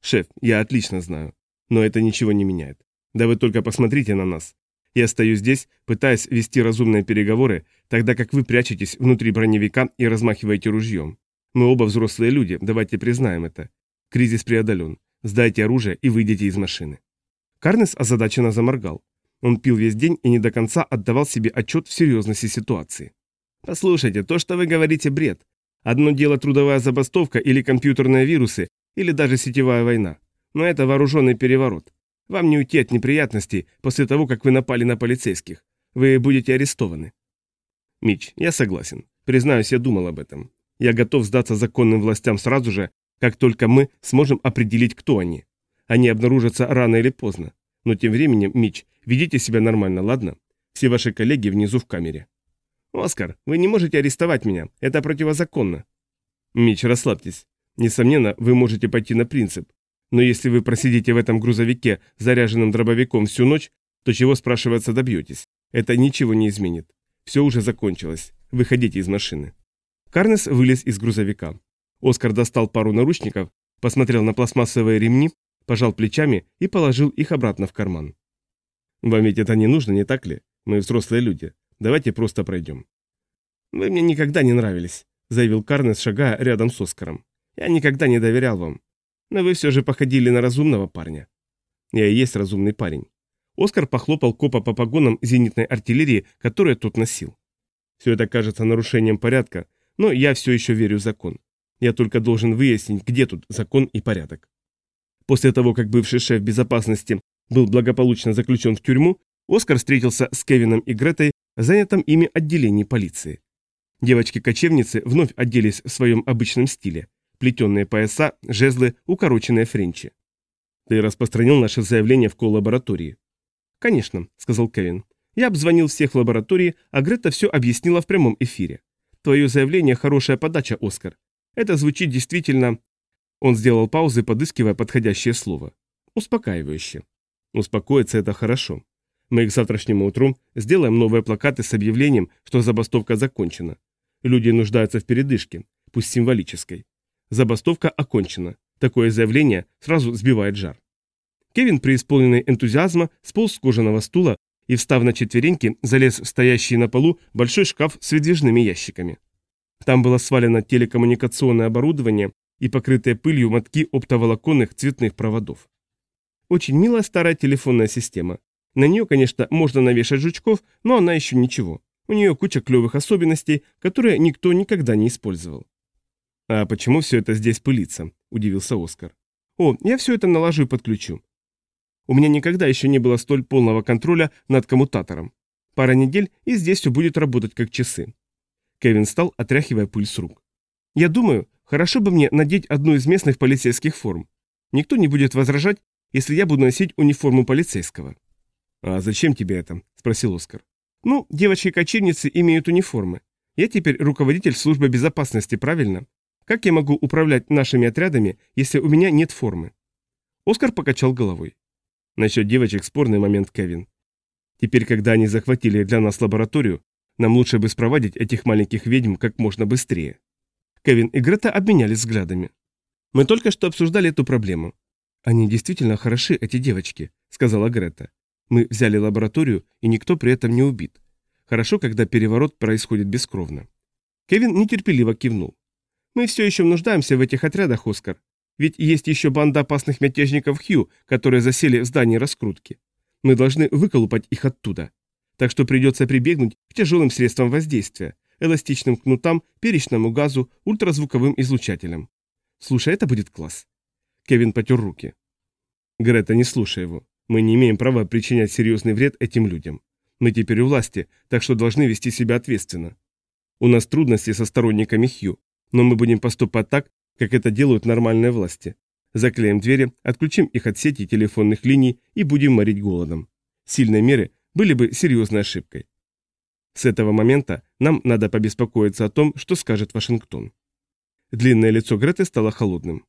Шеф, я отлично знаю. Но это ничего не меняет. Да вы только посмотрите на нас. Я стою здесь, пытаясь вести разумные переговоры, тогда как вы прячетесь внутри броневика и размахиваете ружьем. Мы оба взрослые люди, давайте признаем это. Кризис преодолен. Сдайте оружие и выйдите из машины. Карнес озадаченно заморгал. Он пил весь день и не до конца отдавал себе отчет в серьезности ситуации. «Послушайте, то, что вы говорите, бред. Одно дело трудовая забастовка или компьютерные вирусы, или даже сетевая война. Но это вооруженный переворот. Вам не уйти от неприятностей после того, как вы напали на полицейских. Вы будете арестованы». «Мич, я согласен. Признаюсь, я думал об этом. Я готов сдаться законным властям сразу же, как только мы сможем определить, кто они. Они обнаружатся рано или поздно. Но тем временем, Мич, ведите себя нормально, ладно? Все ваши коллеги внизу в камере. Оскар, вы не можете арестовать меня. Это противозаконно. Мич, расслабьтесь. Несомненно, вы можете пойти на принцип. Но если вы просидите в этом грузовике, заряженным дробовиком всю ночь, то чего, спрашивается, добьетесь? Это ничего не изменит. Все уже закончилось. Выходите из машины. Карнес вылез из грузовика. Оскар достал пару наручников, посмотрел на пластмассовые ремни, пожал плечами и положил их обратно в карман. «Вам ведь это не нужно, не так ли? Мы взрослые люди. Давайте просто пройдем». «Вы мне никогда не нравились», — заявил Карнес, шагая рядом с Оскаром. «Я никогда не доверял вам. Но вы все же походили на разумного парня». «Я и есть разумный парень». Оскар похлопал копа по погонам зенитной артиллерии, которую тот носил. «Все это кажется нарушением порядка, но я все еще верю в закон. Я только должен выяснить, где тут закон и порядок. После того, как бывший шеф безопасности был благополучно заключен в тюрьму, Оскар встретился с Кевином и Гретой занятом ими отделении полиции. Девочки-кочевницы вновь оделись в своем обычном стиле. Плетенные пояса, жезлы, укороченные френчи. «Ты распространил наше заявление в коллаборатории?» «Конечно», — сказал Кевин. «Я обзвонил всех в лаборатории, а Грета все объяснила в прямом эфире. Твое заявление – хорошая подача, Оскар. Это звучит действительно...» Он сделал паузы, подыскивая подходящее слово. «Успокаивающе». «Успокоиться – это хорошо. Мы к завтрашнему утру сделаем новые плакаты с объявлением, что забастовка закончена. Люди нуждаются в передышке, пусть символической. Забастовка окончена. Такое заявление сразу сбивает жар. Кевин, преисполненный энтузиазма, сполз с кожаного стула и, встав на четвереньки, залез в стоящий на полу большой шкаф с выдвижными ящиками. Там было свалено телекоммуникационное оборудование и покрытые пылью мотки оптоволоконных цветных проводов. Очень милая старая телефонная система. На нее, конечно, можно навешать жучков, но она еще ничего. У нее куча клевых особенностей, которые никто никогда не использовал. «А почему все это здесь пылится?» – удивился Оскар. «О, я все это налажу и подключу. У меня никогда еще не было столь полного контроля над коммутатором. Пара недель, и здесь все будет работать как часы». Кевин встал, отряхивая пыль с рук. «Я думаю, хорошо бы мне надеть одну из местных полицейских форм. Никто не будет возражать, если я буду носить униформу полицейского». «А зачем тебе это?» – спросил Оскар. «Ну, девочки-кочевницы имеют униформы. Я теперь руководитель службы безопасности, правильно? Как я могу управлять нашими отрядами, если у меня нет формы?» Оскар покачал головой. Насчет девочек спорный момент, Кевин. Теперь, когда они захватили для нас лабораторию, нам лучше бы спроводить этих маленьких ведьм как можно быстрее. Кевин и Грета обменялись взглядами. Мы только что обсуждали эту проблему. Они действительно хороши, эти девочки, сказала Грета. Мы взяли лабораторию, и никто при этом не убит. Хорошо, когда переворот происходит бескровно. Кевин нетерпеливо кивнул. Мы все еще нуждаемся в этих отрядах, Оскар. Ведь есть еще банда опасных мятежников Хью, которые засели в здании раскрутки. Мы должны выколупать их оттуда. Так что придется прибегнуть к тяжелым средствам воздействия, эластичным кнутам, перечному газу, ультразвуковым излучателям. Слушай, это будет класс. Кевин потер руки. Грета, не слушай его. Мы не имеем права причинять серьезный вред этим людям. Мы теперь у власти, так что должны вести себя ответственно. У нас трудности со сторонниками Хью, но мы будем поступать так, как это делают нормальные власти. Заклеим двери, отключим их от сети телефонных линий и будем морить голодом. Сильные меры были бы серьезной ошибкой. С этого момента нам надо побеспокоиться о том, что скажет Вашингтон. Длинное лицо Греты стало холодным.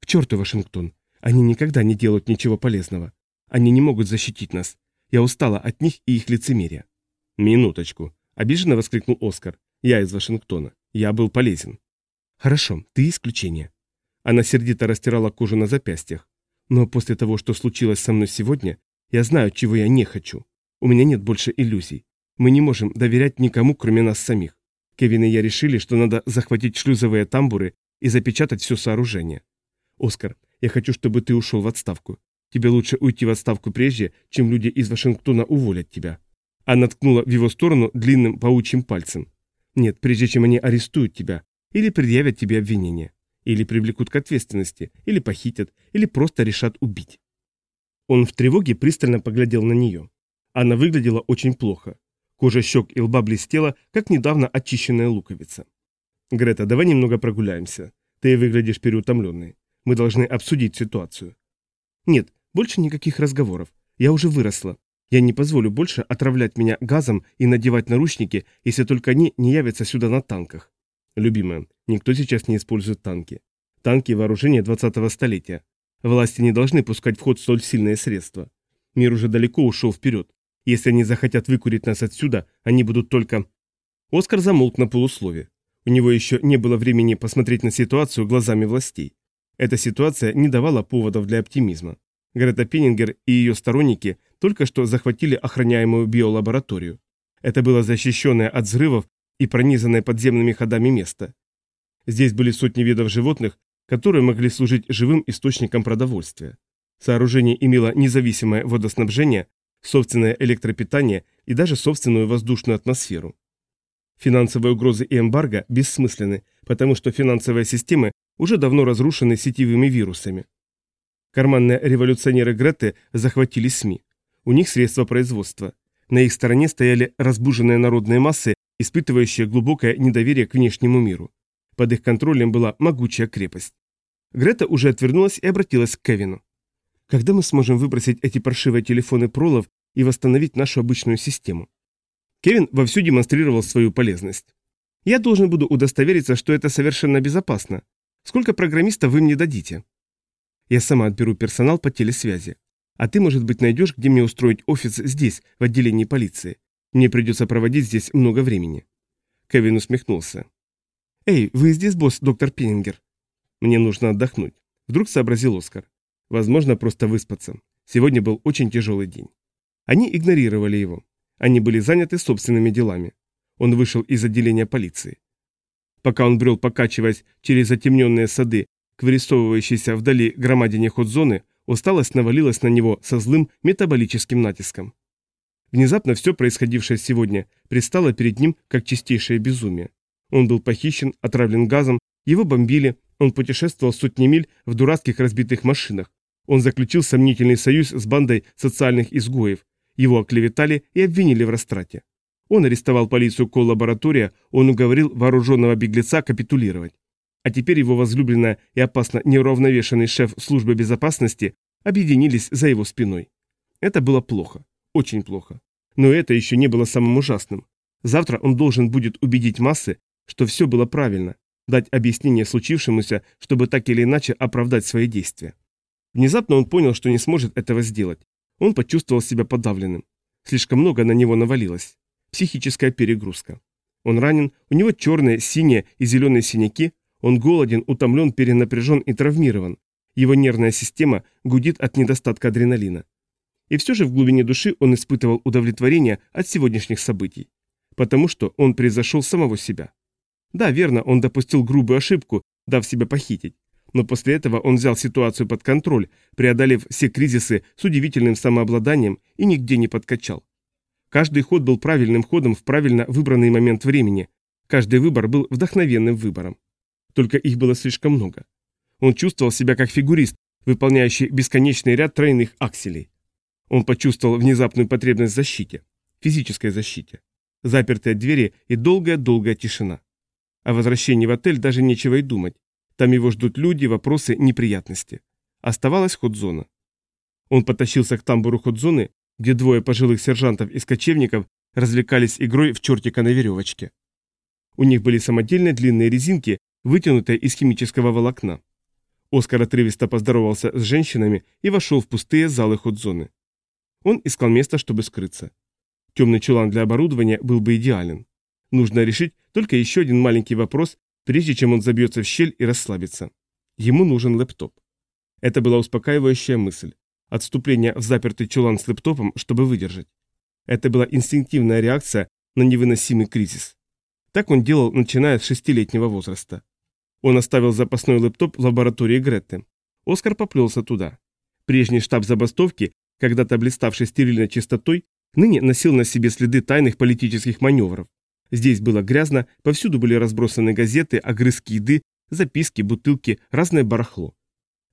К черту Вашингтон. Они никогда не делают ничего полезного. Они не могут защитить нас. Я устала от них и их лицемерия. Минуточку. Обиженно воскликнул Оскар. Я из Вашингтона. Я был полезен. Хорошо, ты исключение. Она сердито растирала кожу на запястьях. Но после того, что случилось со мной сегодня, я знаю, чего я не хочу. У меня нет больше иллюзий. Мы не можем доверять никому, кроме нас самих. Кевин и я решили, что надо захватить шлюзовые тамбуры и запечатать все сооружение. Оскар, я хочу, чтобы ты ушел в отставку. Тебе лучше уйти в отставку прежде, чем люди из Вашингтона уволят тебя». Она ткнула в его сторону длинным паучьим пальцем. «Нет, прежде чем они арестуют тебя, или предъявят тебе обвинение, или привлекут к ответственности, или похитят, или просто решат убить». Он в тревоге пристально поглядел на нее. Она выглядела очень плохо. Кожа щек и лба блестела, как недавно очищенная луковица. «Грета, давай немного прогуляемся. Ты выглядишь переутомленной. Мы должны обсудить ситуацию». «Нет, больше никаких разговоров. Я уже выросла. Я не позволю больше отравлять меня газом и надевать наручники, если только они не явятся сюда на танках. Любимая, никто сейчас не использует танки. Танки – вооружение 20-го столетия. Власти не должны пускать в ход столь сильные средства. Мир уже далеко ушел вперед. Если они захотят выкурить нас отсюда, они будут только... Оскар замолк на полуслове. У него еще не было времени посмотреть на ситуацию глазами властей. Эта ситуация не давала поводов для оптимизма. Грета Пеннингер и ее сторонники только что захватили охраняемую биолабораторию. Это было защищенное от взрывов и пронизанное подземными ходами место. Здесь были сотни видов животных, которые могли служить живым источником продовольствия. Сооружение имело независимое водоснабжение, собственное электропитание и даже собственную воздушную атмосферу. Финансовые угрозы и эмбарго бессмысленны, потому что финансовые системы уже давно разрушены сетевыми вирусами. Карманные революционеры Греты захватили СМИ. У них средства производства. На их стороне стояли разбуженные народные массы, испытывающие глубокое недоверие к внешнему миру. Под их контролем была могучая крепость. Грета уже отвернулась и обратилась к Кевину. «Когда мы сможем выбросить эти паршивые телефоны пролов и восстановить нашу обычную систему?» Кевин вовсю демонстрировал свою полезность. «Я должен буду удостовериться, что это совершенно безопасно. Сколько программистов вы мне дадите?» «Я сама отберу персонал по телесвязи. А ты, может быть, найдешь, где мне устроить офис здесь, в отделении полиции. Мне придется проводить здесь много времени». Кевин усмехнулся. «Эй, вы здесь босс, доктор Пеннингер?» «Мне нужно отдохнуть», — вдруг сообразил Оскар. «Возможно, просто выспаться. Сегодня был очень тяжелый день». Они игнорировали его. Они были заняты собственными делами. Он вышел из отделения полиции. Пока он брел, покачиваясь через затемненные сады к вырисовывающейся вдали громадине ход-зоны, Усталость навалилась на него со злым метаболическим натиском. Внезапно все происходившее сегодня предстало перед ним как чистейшее безумие. Он был похищен, отравлен газом, его бомбили, он путешествовал сотни миль в дурацких разбитых машинах. Он заключил сомнительный союз с бандой социальных изгоев. Его оклеветали и обвинили в растрате. Он арестовал полицию коллаборатория, он уговорил вооруженного беглеца капитулировать. А теперь его возлюбленная и опасно неуравновешенный шеф службы безопасности объединились за его спиной. Это было плохо, очень плохо. Но это еще не было самым ужасным. Завтра он должен будет убедить массы, что все было правильно, дать объяснение случившемуся, чтобы так или иначе оправдать свои действия. Внезапно он понял, что не сможет этого сделать. Он почувствовал себя подавленным. Слишком много на него навалилось. Психическая перегрузка. Он ранен, у него черные, синие и зеленые синяки, он голоден, утомлен, перенапряжен и травмирован. Его нервная система гудит от недостатка адреналина. И все же в глубине души он испытывал удовлетворение от сегодняшних событий. Потому что он превзошел самого себя. Да, верно, он допустил грубую ошибку, дав себя похитить. Но после этого он взял ситуацию под контроль, преодолев все кризисы с удивительным самообладанием и нигде не подкачал. Каждый ход был правильным ходом в правильно выбранный момент времени. Каждый выбор был вдохновенным выбором только их было слишком много. Он чувствовал себя как фигурист, выполняющий бесконечный ряд тройных акселей. Он почувствовал внезапную потребность в защите, физической защите. Запертые двери и долгая-долгая тишина. О возвращении в отель даже нечего и думать. Там его ждут люди, вопросы, неприятности. Оставалась ход-зона. Он потащился к тамбуру ход-зоны, где двое пожилых сержантов из кочевников развлекались игрой в чертика на веревочке. У них были самодельные длинные резинки, вытянутая из химического волокна. Оскар отрывисто поздоровался с женщинами и вошел в пустые залы ходзоны. Он искал место, чтобы скрыться. Темный чулан для оборудования был бы идеален. Нужно решить только еще один маленький вопрос, прежде чем он забьется в щель и расслабится. Ему нужен лэптоп. Это была успокаивающая мысль. Отступление в запертый чулан с лэптопом, чтобы выдержать. Это была инстинктивная реакция на невыносимый кризис. Так он делал, начиная с шестилетнего возраста. Он оставил запасной лэптоп в лаборатории Гретты. Оскар поплелся туда. Прежний штаб забастовки, когда-то блиставший стерильной чистотой, ныне носил на себе следы тайных политических маневров. Здесь было грязно, повсюду были разбросаны газеты, огрызки еды, записки, бутылки, разное барахло.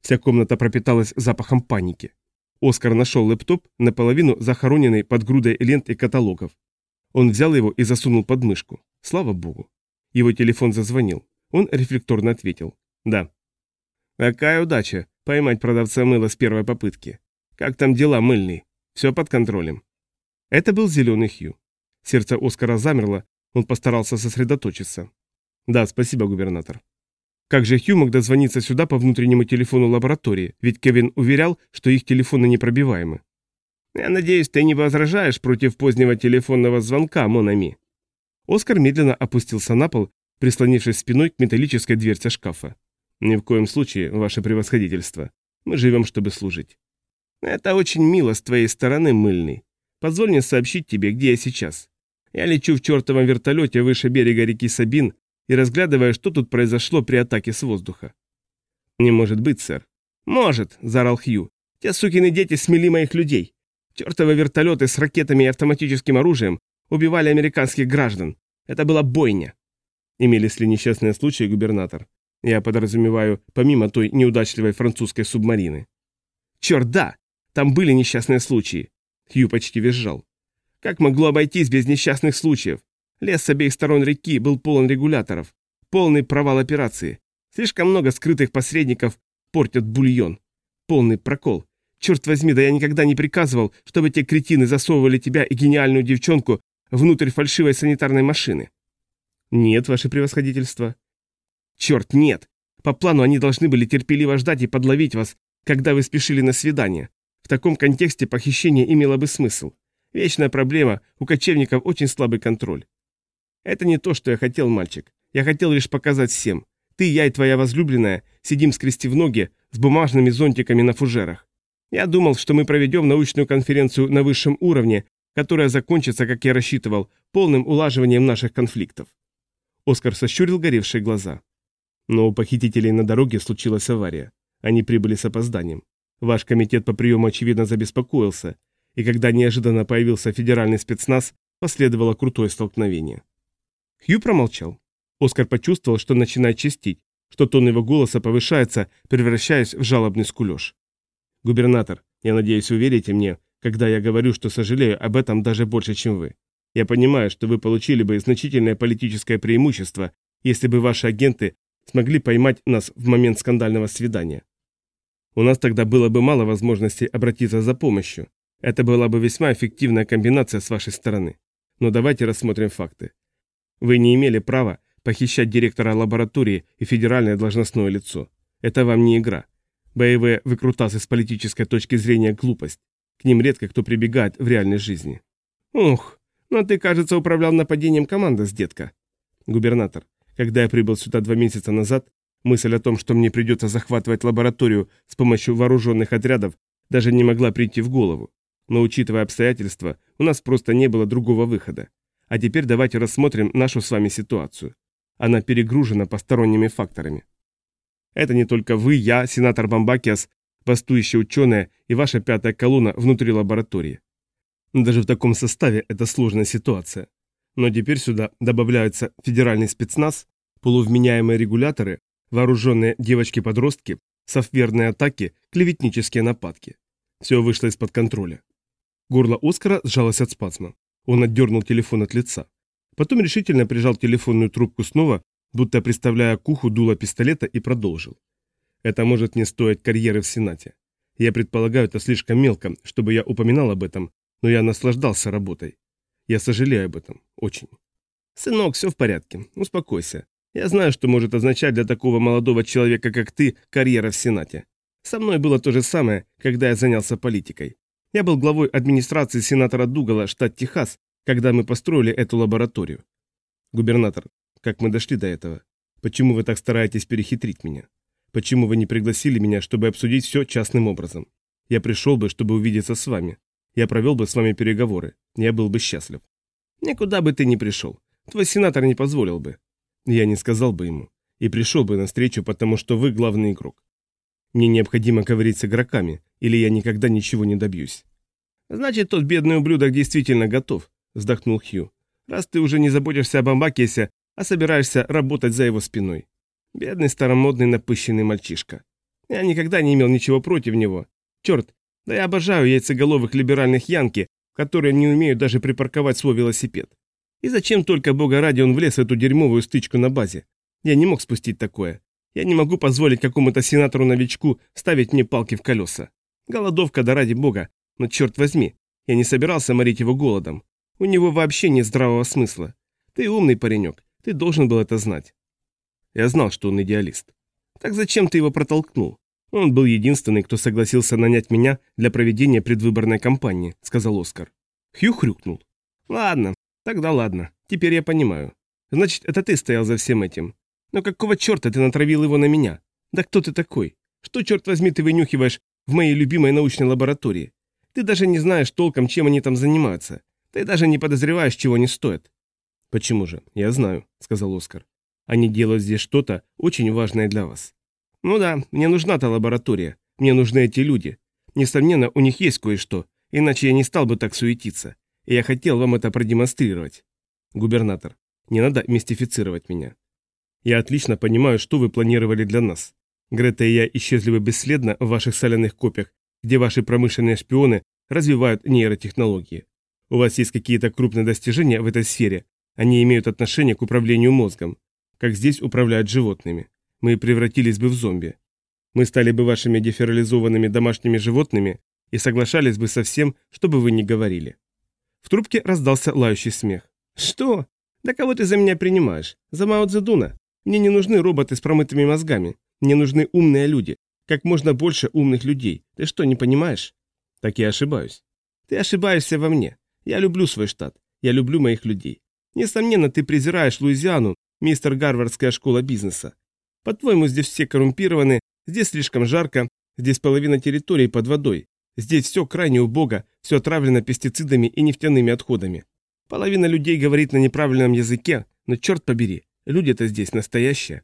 Вся комната пропиталась запахом паники. Оскар нашел лэптоп, наполовину захороненный под грудой лент и каталогов. Он взял его и засунул под мышку. Слава богу. Его телефон зазвонил. Он рефлекторно ответил. «Да». «Какая удача поймать продавца мыла с первой попытки. Как там дела, мыльный? Все под контролем». Это был зеленый Хью. Сердце Оскара замерло, он постарался сосредоточиться. «Да, спасибо, губернатор». Как же Хью мог дозвониться сюда по внутреннему телефону лаборатории, ведь Кевин уверял, что их телефоны непробиваемы. «Я надеюсь, ты не возражаешь против позднего телефонного звонка, Монами?» Оскар медленно опустился на пол прислонившись спиной к металлической дверце шкафа. «Ни в коем случае, ваше превосходительство. Мы живем, чтобы служить». «Это очень мило с твоей стороны, мыльный. Позволь мне сообщить тебе, где я сейчас. Я лечу в чертовом вертолете выше берега реки Сабин и разглядываю, что тут произошло при атаке с воздуха». «Не может быть, сэр». «Может», — заорал Хью. «Те сукины дети смели моих людей. Чертовы вертолеты с ракетами и автоматическим оружием убивали американских граждан. Это была бойня. Имелись ли несчастные случаи, губернатор? Я подразумеваю, помимо той неудачливой французской субмарины. Черт, да! Там были несчастные случаи. Хью почти визжал. Как могло обойтись без несчастных случаев? Лес с обеих сторон реки был полон регуляторов. Полный провал операции. Слишком много скрытых посредников портят бульон. Полный прокол. Черт возьми, да я никогда не приказывал, чтобы те кретины засовывали тебя и гениальную девчонку внутрь фальшивой санитарной машины. Нет, ваше превосходительство. Черт, нет. По плану они должны были терпеливо ждать и подловить вас, когда вы спешили на свидание. В таком контексте похищение имело бы смысл. Вечная проблема, у кочевников очень слабый контроль. Это не то, что я хотел, мальчик. Я хотел лишь показать всем. Ты, я и твоя возлюбленная сидим скрестив ноги с бумажными зонтиками на фужерах. Я думал, что мы проведем научную конференцию на высшем уровне, которая закончится, как я рассчитывал, полным улаживанием наших конфликтов. Оскар сощурил горевшие глаза. Но у похитителей на дороге случилась авария. Они прибыли с опозданием. Ваш комитет по приему, очевидно, забеспокоился, и когда неожиданно появился федеральный спецназ, последовало крутое столкновение. Хью промолчал. Оскар почувствовал, что начинает чистить, что тон его голоса повышается, превращаясь в жалобный скулеж. «Губернатор, я надеюсь, вы верите мне, когда я говорю, что сожалею об этом даже больше, чем вы. Я понимаю, что вы получили бы значительное политическое преимущество, если бы ваши агенты смогли поймать нас в момент скандального свидания. У нас тогда было бы мало возможностей обратиться за помощью. Это была бы весьма эффективная комбинация с вашей стороны. Но давайте рассмотрим факты. Вы не имели права похищать директора лаборатории и федеральное должностное лицо. Это вам не игра. Боевые выкрутасы с политической точки зрения глупость. К ним редко кто прибегает в реальной жизни. Ух, но ты, кажется, управлял нападением команды с детка. Губернатор, когда я прибыл сюда два месяца назад, мысль о том, что мне придется захватывать лабораторию с помощью вооруженных отрядов, даже не могла прийти в голову. Но учитывая обстоятельства, у нас просто не было другого выхода. А теперь давайте рассмотрим нашу с вами ситуацию. Она перегружена посторонними факторами. Это не только вы, я, сенатор Бамбакиас, бастующие ученые и ваша пятая колонна внутри лаборатории. Даже в таком составе это сложная ситуация. Но теперь сюда добавляются федеральный спецназ, полувменяемые регуляторы, вооруженные девочки-подростки, софтверные атаки, клеветнические нападки. Все вышло из-под контроля. Горло Оскара сжалось от спазма. Он отдернул телефон от лица. Потом решительно прижал телефонную трубку снова, будто представляя к уху дуло пистолета и продолжил. Это может не стоить карьеры в Сенате. Я предполагаю, это слишком мелко, чтобы я упоминал об этом, но я наслаждался работой. Я сожалею об этом. Очень. Сынок, все в порядке. Успокойся. Я знаю, что может означать для такого молодого человека, как ты, карьера в Сенате. Со мной было то же самое, когда я занялся политикой. Я был главой администрации сенатора Дугала, штат Техас, когда мы построили эту лабораторию. Губернатор, как мы дошли до этого? Почему вы так стараетесь перехитрить меня? Почему вы не пригласили меня, чтобы обсудить все частным образом? Я пришел бы, чтобы увидеться с вами. Я провел бы с вами переговоры. Я был бы счастлив. Никуда бы ты не пришел. Твой сенатор не позволил бы. Я не сказал бы ему. И пришел бы навстречу, потому что вы главный игрок. Мне необходимо говорить с игроками, или я никогда ничего не добьюсь. Значит, тот бедный ублюдок действительно готов, вздохнул Хью. Раз ты уже не заботишься об Амбакесе, а собираешься работать за его спиной. Бедный старомодный напыщенный мальчишка. Я никогда не имел ничего против него. Черт, да я обожаю яйцеголовых либеральных янки, которые не умеют даже припарковать свой велосипед. И зачем только, бога ради, он влез в эту дерьмовую стычку на базе? Я не мог спустить такое. Я не могу позволить какому-то сенатору-новичку ставить мне палки в колеса. Голодовка, да ради бога. Но черт возьми, я не собирался морить его голодом. У него вообще нет здравого смысла. Ты умный паренек, ты должен был это знать. Я знал, что он идеалист. Так зачем ты его протолкнул? Он был единственный, кто согласился нанять меня для проведения предвыборной кампании, сказал Оскар. Хью хрюкнул. Ладно, тогда ладно, теперь я понимаю. Значит, это ты стоял за всем этим. Но какого черта ты натравил его на меня? Да кто ты такой? Что, черт возьми, ты вынюхиваешь в моей любимой научной лаборатории? Ты даже не знаешь толком, чем они там занимаются. Ты даже не подозреваешь, чего они стоят. Почему же? Я знаю, сказал Оскар. Они делают здесь что-то очень важное для вас. Ну да, мне нужна та лаборатория. Мне нужны эти люди. Несомненно, у них есть кое-что, иначе я не стал бы так суетиться. И я хотел вам это продемонстрировать. Губернатор, не надо мистифицировать меня. Я отлично понимаю, что вы планировали для нас. Грета и я исчезли бы бесследно в ваших соляных копиях, где ваши промышленные шпионы развивают нейротехнологии. У вас есть какие-то крупные достижения в этой сфере, они имеют отношение к управлению мозгом, как здесь управляют животными. Мы превратились бы в зомби. Мы стали бы вашими деферализованными домашними животными и соглашались бы со всем, что бы вы ни говорили. В трубке раздался лающий смех. «Что? Да кого ты за меня принимаешь? За Мао Цзэдуна? Мне не нужны роботы с промытыми мозгами. Мне нужны умные люди. Как можно больше умных людей. Ты что, не понимаешь?» «Так я ошибаюсь». «Ты ошибаешься во мне. Я люблю свой штат. Я люблю моих людей. Несомненно, ты презираешь Луизиану, мистер Гарвардская школа бизнеса. По-твоему, здесь все коррумпированы, здесь слишком жарко, здесь половина территории под водой. Здесь все крайне убого, все отравлено пестицидами и нефтяными отходами. Половина людей говорит на неправильном языке, но черт побери, люди-то здесь настоящие.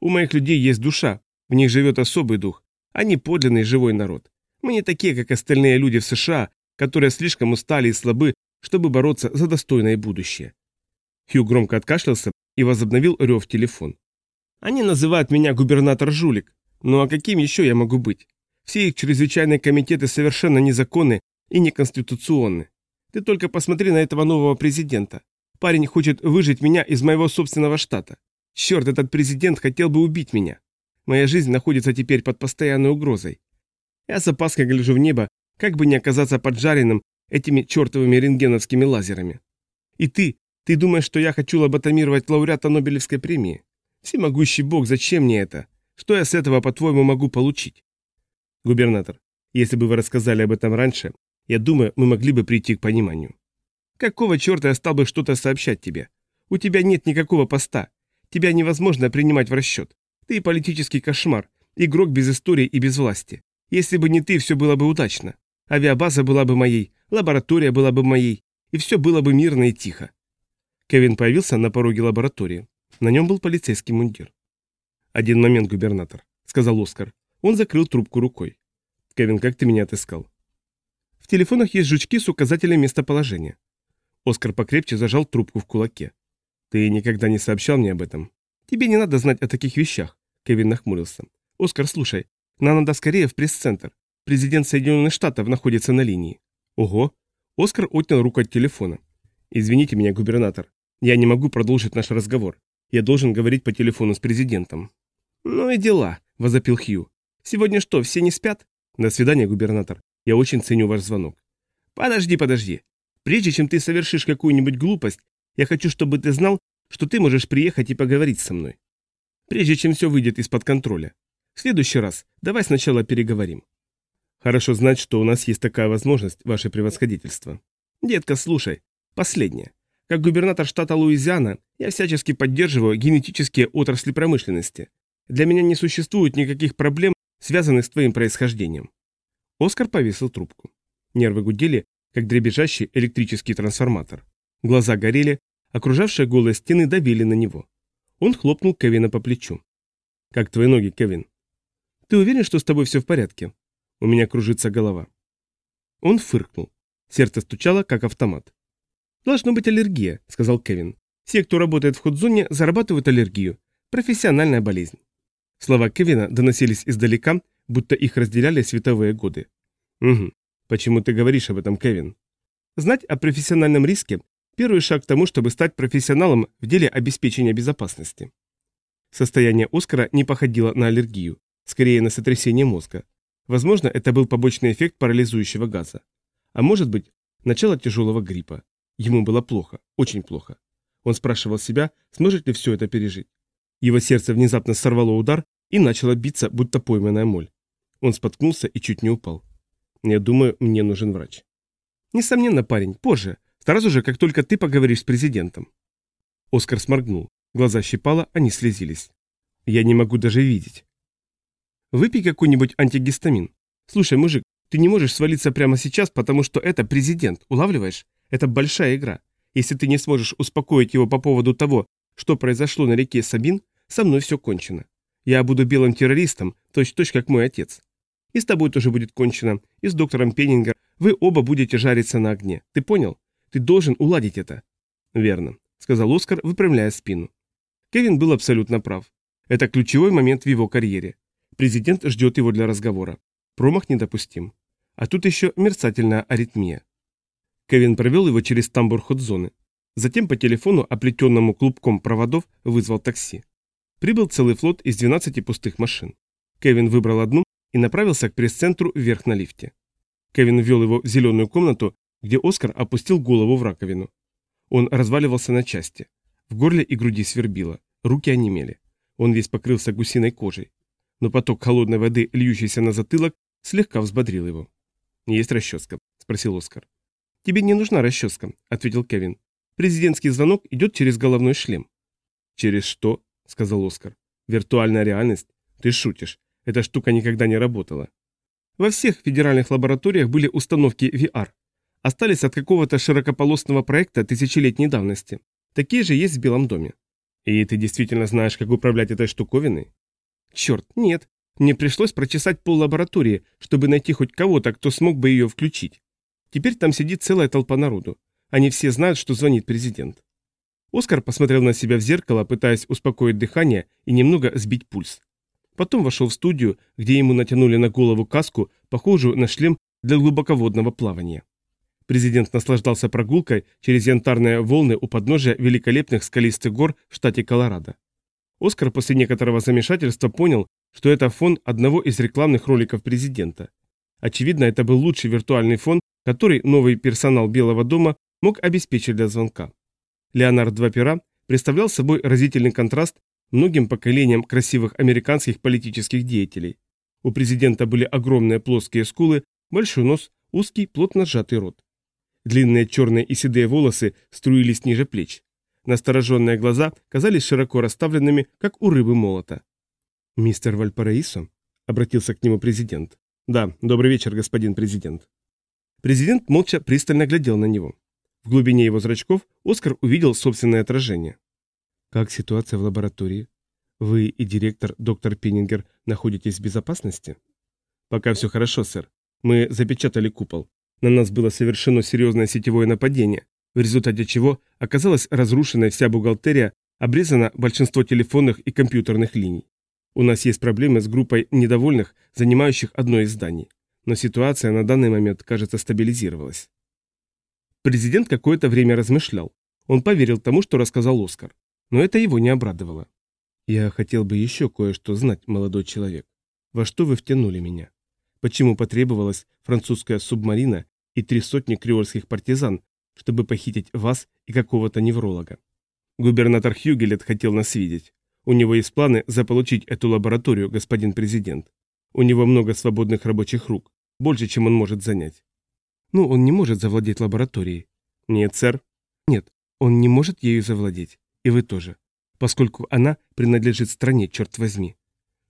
У моих людей есть душа, в них живет особый дух. Они подлинный живой народ. Мы не такие, как остальные люди в США, которые слишком устали и слабы, чтобы бороться за достойное будущее. Хью громко откашлялся и возобновил рев телефон. Они называют меня губернатор-жулик. Ну а каким еще я могу быть? Все их чрезвычайные комитеты совершенно незаконны и неконституционны. Ты только посмотри на этого нового президента. Парень хочет выжить меня из моего собственного штата. Черт, этот президент хотел бы убить меня. Моя жизнь находится теперь под постоянной угрозой. Я с опаской гляжу в небо, как бы не оказаться поджаренным этими чертовыми рентгеновскими лазерами. И ты, ты думаешь, что я хочу лоботомировать лауреата Нобелевской премии? Всемогущий бог, зачем мне это? Что я с этого, по-твоему, могу получить? Губернатор, если бы вы рассказали об этом раньше, я думаю, мы могли бы прийти к пониманию. Какого черта я стал бы что-то сообщать тебе? У тебя нет никакого поста. Тебя невозможно принимать в расчет. Ты политический кошмар, игрок без истории и без власти. Если бы не ты, все было бы удачно. Авиабаза была бы моей, лаборатория была бы моей, и все было бы мирно и тихо. Кевин появился на пороге лаборатории. На нем был полицейский мундир. «Один момент, губернатор», — сказал Оскар. Он закрыл трубку рукой. «Кевин, как ты меня отыскал?» «В телефонах есть жучки с указателем местоположения». Оскар покрепче зажал трубку в кулаке. «Ты никогда не сообщал мне об этом?» «Тебе не надо знать о таких вещах», — Кевин нахмурился. «Оскар, слушай, нам надо скорее в пресс-центр. Президент Соединенных Штатов находится на линии». «Ого!» Оскар отнял руку от телефона. «Извините меня, губернатор. Я не могу продолжить наш разговор. Я должен говорить по телефону с президентом». «Ну и дела», — возопил Хью. «Сегодня что, все не спят?» «До свидания, губернатор. Я очень ценю ваш звонок». «Подожди, подожди. Прежде чем ты совершишь какую-нибудь глупость, я хочу, чтобы ты знал, что ты можешь приехать и поговорить со мной. Прежде чем все выйдет из-под контроля. В следующий раз давай сначала переговорим». «Хорошо знать, что у нас есть такая возможность, ваше превосходительство». «Детка, слушай. Последнее. Как губернатор штата Луизиана, я всячески поддерживаю генетические отрасли промышленности. Для меня не существует никаких проблем, связанных с твоим происхождением». Оскар повесил трубку. Нервы гудели, как дребезжащий электрический трансформатор. Глаза горели, окружавшие голые стены давили на него. Он хлопнул Кевина по плечу. «Как твои ноги, Кевин?» «Ты уверен, что с тобой все в порядке?» «У меня кружится голова». Он фыркнул. Сердце стучало, как автомат. «Должно быть аллергия», — сказал Кевин. «Все, кто работает в ходзоне, зарабатывают аллергию. Профессиональная болезнь». Слова Кевина доносились издалека, будто их разделяли световые годы. «Угу. Почему ты говоришь об этом, Кевин?» Знать о профессиональном риске – первый шаг к тому, чтобы стать профессионалом в деле обеспечения безопасности. Состояние Оскара не походило на аллергию, скорее на сотрясение мозга. Возможно, это был побочный эффект парализующего газа. А может быть, начало тяжелого гриппа. Ему было плохо, очень плохо. Он спрашивал себя, сможет ли все это пережить. Его сердце внезапно сорвало удар и начало биться, будто пойманная моль. Он споткнулся и чуть не упал. Я думаю, мне нужен врач. Несомненно, парень, позже, сразу же, как только ты поговоришь с президентом. Оскар сморгнул. Глаза щипало, они слезились. Я не могу даже видеть. Выпей какой-нибудь антигистамин. Слушай, мужик, ты не можешь свалиться прямо сейчас, потому что это президент, улавливаешь? Это большая игра. Если ты не сможешь успокоить его по поводу того, что произошло на реке Сабин, со мной все кончено. Я буду белым террористом, точь-точь как мой отец. И с тобой тоже будет кончено, и с доктором Пеннингер. Вы оба будете жариться на огне. Ты понял? Ты должен уладить это. Верно, сказал Оскар, выпрямляя спину. Кевин был абсолютно прав. Это ключевой момент в его карьере. Президент ждет его для разговора. Промах недопустим. А тут еще мерцательная аритмия. Кевин провел его через тамбур ход-зоны. Затем по телефону, оплетенному клубком проводов, вызвал такси. Прибыл целый флот из 12 пустых машин. Кевин выбрал одну и направился к пресс-центру вверх на лифте. Кевин ввел его в зеленую комнату, где Оскар опустил голову в раковину. Он разваливался на части. В горле и груди свербило, руки онемели. Он весь покрылся гусиной кожей. Но поток холодной воды, льющийся на затылок, слегка взбодрил его. «Есть расческа?» – спросил Оскар. «Тебе не нужна расческа», – ответил Кевин. «Президентский звонок идет через головной шлем». «Через что?» – сказал Оскар. «Виртуальная реальность? Ты шутишь. Эта штука никогда не работала». Во всех федеральных лабораториях были установки VR. Остались от какого-то широкополосного проекта тысячелетней давности. Такие же есть в Белом доме. И ты действительно знаешь, как управлять этой штуковиной? Черт, нет. Мне пришлось прочесать пол лаборатории, чтобы найти хоть кого-то, кто смог бы ее включить. Теперь там сидит целая толпа народу. Они все знают, что звонит президент. Оскар посмотрел на себя в зеркало, пытаясь успокоить дыхание и немного сбить пульс. Потом вошел в студию, где ему натянули на голову каску, похожую на шлем для глубоководного плавания. Президент наслаждался прогулкой через янтарные волны у подножия великолепных скалистых гор в штате Колорадо. Оскар после некоторого замешательства понял, что это фон одного из рекламных роликов президента. Очевидно, это был лучший виртуальный фон, который новый персонал Белого дома мог обеспечить для звонка. Леонард Два Пера представлял собой разительный контраст многим поколениям красивых американских политических деятелей. У президента были огромные плоские скулы, большой нос, узкий, плотно сжатый рот. Длинные черные и седые волосы струились ниже плеч. Настороженные глаза казались широко расставленными, как у рыбы молота. «Мистер Вальпараисо?» — обратился к нему президент. «Да, добрый вечер, господин президент». Президент молча пристально глядел на него. В глубине его зрачков Оскар увидел собственное отражение. «Как ситуация в лаборатории? Вы и директор, доктор Пеннингер, находитесь в безопасности?» «Пока все хорошо, сэр. Мы запечатали купол. На нас было совершено серьезное сетевое нападение, в результате чего оказалась разрушена вся бухгалтерия, обрезано большинство телефонных и компьютерных линий. У нас есть проблемы с группой недовольных, занимающих одно из зданий. Но ситуация на данный момент, кажется, стабилизировалась. Президент какое-то время размышлял. Он поверил тому, что рассказал Оскар. Но это его не обрадовало. «Я хотел бы еще кое-что знать, молодой человек. Во что вы втянули меня?» Почему потребовалась французская субмарина и три сотни креольских партизан, чтобы похитить вас и какого-то невролога? Губернатор Хьюгелет хотел нас видеть. У него есть планы заполучить эту лабораторию, господин президент. У него много свободных рабочих рук, больше, чем он может занять. Ну, он не может завладеть лабораторией. Нет, сэр. Нет, он не может ею завладеть. И вы тоже. Поскольку она принадлежит стране, черт возьми.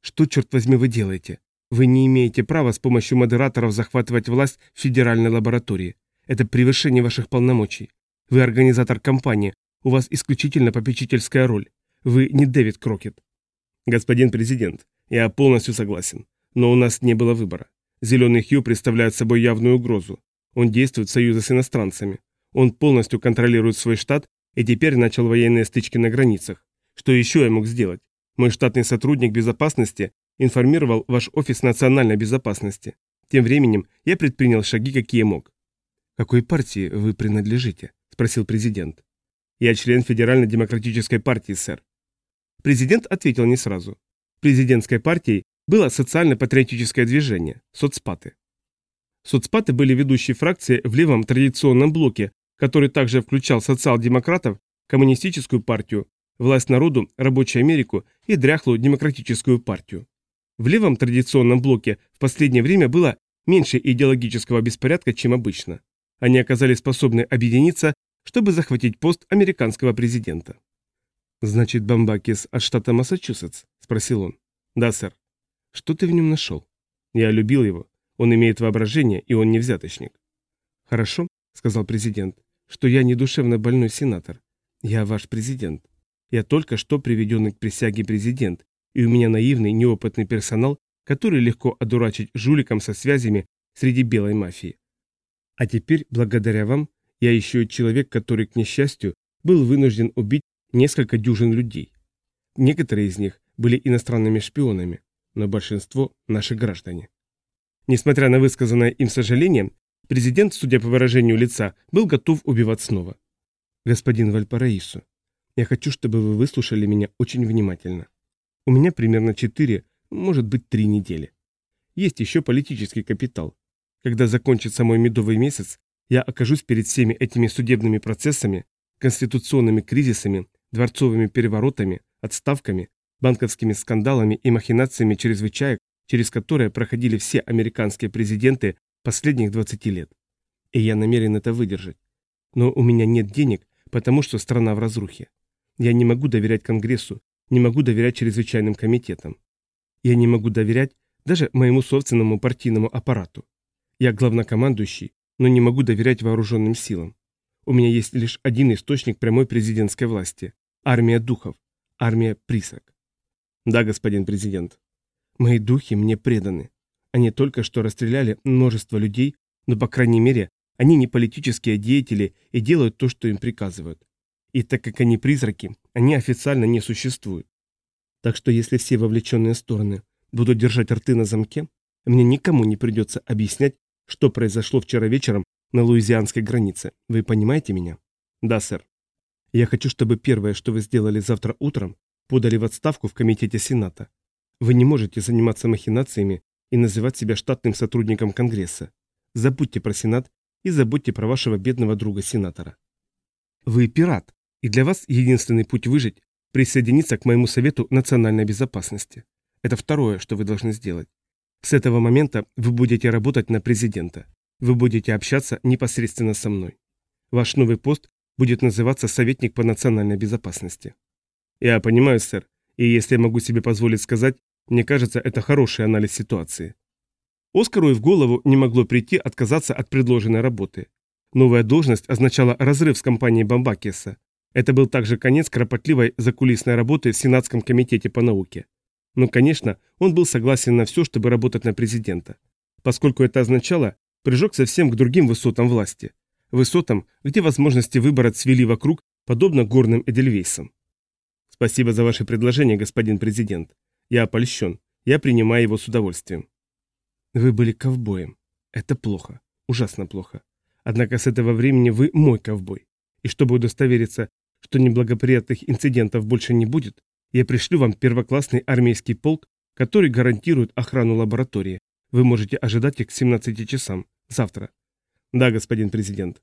Что, черт возьми, вы делаете? Вы не имеете права с помощью модераторов захватывать власть в федеральной лаборатории. Это превышение ваших полномочий. Вы организатор кампании, у вас исключительно попечительская роль. Вы не Дэвид Крокет. Господин президент, я полностью согласен. Но у нас не было выбора. Зеленый Хью представляет собой явную угрозу. Он действует в союзе с иностранцами. Он полностью контролирует свой штат и теперь начал военные стычки на границах. Что еще я мог сделать? Мой штатный сотрудник безопасности информировал ваш офис национальной безопасности. Тем временем я предпринял шаги, какие мог. «Какой партии вы принадлежите?» – спросил президент. «Я член Федерально-демократической партии, сэр». Президент ответил не сразу. Президентской партией было социально-патриотическое движение – соцпаты. Соцпаты были ведущей фракцией в левом традиционном блоке, который также включал социал-демократов, коммунистическую партию, власть народу, рабочую Америку и дряхлую демократическую партию. В левом традиционном блоке в последнее время было меньше идеологического беспорядка, чем обычно. Они оказались способны объединиться, чтобы захватить пост американского президента. «Значит, Бамбакис от штата Массачусетс?» – спросил он. «Да, сэр». «Что ты в нем нашел?» «Я любил его. Он имеет воображение, и он не взяточник». «Хорошо», – сказал президент, – «что я не душевно больной сенатор. Я ваш президент. Я только что приведенный к присяге президент, и у меня наивный, неопытный персонал, который легко одурачить жуликом со связями среди белой мафии. А теперь, благодаря вам, я еще и человек, который, к несчастью, был вынужден убить несколько дюжин людей. Некоторые из них были иностранными шпионами, но большинство – наши граждане. Несмотря на высказанное им сожаление, Президент, судя по выражению лица, был готов убивать снова. «Господин Вальпараисо, я хочу, чтобы вы выслушали меня очень внимательно. У меня примерно четыре, может быть, три недели. Есть еще политический капитал. Когда закончится мой медовый месяц, я окажусь перед всеми этими судебными процессами, конституционными кризисами, дворцовыми переворотами, отставками, банковскими скандалами и махинациями чрезвычаек, через которые проходили все американские президенты последних 20 лет. И я намерен это выдержать. Но у меня нет денег, потому что страна в разрухе. Я не могу доверять Конгрессу, не могу доверять чрезвычайным комитетам. Я не могу доверять даже моему собственному партийному аппарату. Я главнокомандующий, но не могу доверять вооруженным силам. У меня есть лишь один источник прямой президентской власти – армия духов, армия присок. Да, господин президент. Мои духи мне преданы. Они только что расстреляли множество людей, но, по крайней мере, они не политические деятели и делают то, что им приказывают. И так как они призраки, они официально не существуют. Так что если все вовлеченные стороны будут держать рты на замке, мне никому не придется объяснять, что произошло вчера вечером на луизианской границе. Вы понимаете меня? Да, сэр. Я хочу, чтобы первое, что вы сделали завтра утром, подали в отставку в комитете Сената. Вы не можете заниматься махинациями и называть себя штатным сотрудником Конгресса. Забудьте про Сенат и забудьте про вашего бедного друга-сенатора. Вы пират, и для вас единственный путь выжить – присоединиться к моему Совету национальной безопасности. Это второе, что вы должны сделать. С этого момента вы будете работать на президента. Вы будете общаться непосредственно со мной. Ваш новый пост будет называться «Советник по национальной безопасности». Я понимаю, сэр, и если я могу себе позволить сказать, мне кажется, это хороший анализ ситуации. Оскару и в голову не могло прийти отказаться от предложенной работы. Новая должность означала разрыв с компанией Бамбакеса. Это был также конец кропотливой закулисной работы в Сенатском комитете по науке. Но, конечно, он был согласен на все, чтобы работать на президента. Поскольку это означало прыжок совсем к другим высотам власти. Высотам, где возможности выбора цвели вокруг, подобно горным Эдельвейсам. Спасибо за ваше предложение, господин президент. Я опольщен. Я принимаю его с удовольствием. Вы были ковбоем. Это плохо. Ужасно плохо. Однако с этого времени вы мой ковбой. И чтобы удостовериться, что неблагоприятных инцидентов больше не будет, я пришлю вам первоклассный армейский полк, который гарантирует охрану лаборатории. Вы можете ожидать их к 17 часам. Завтра. Да, господин президент.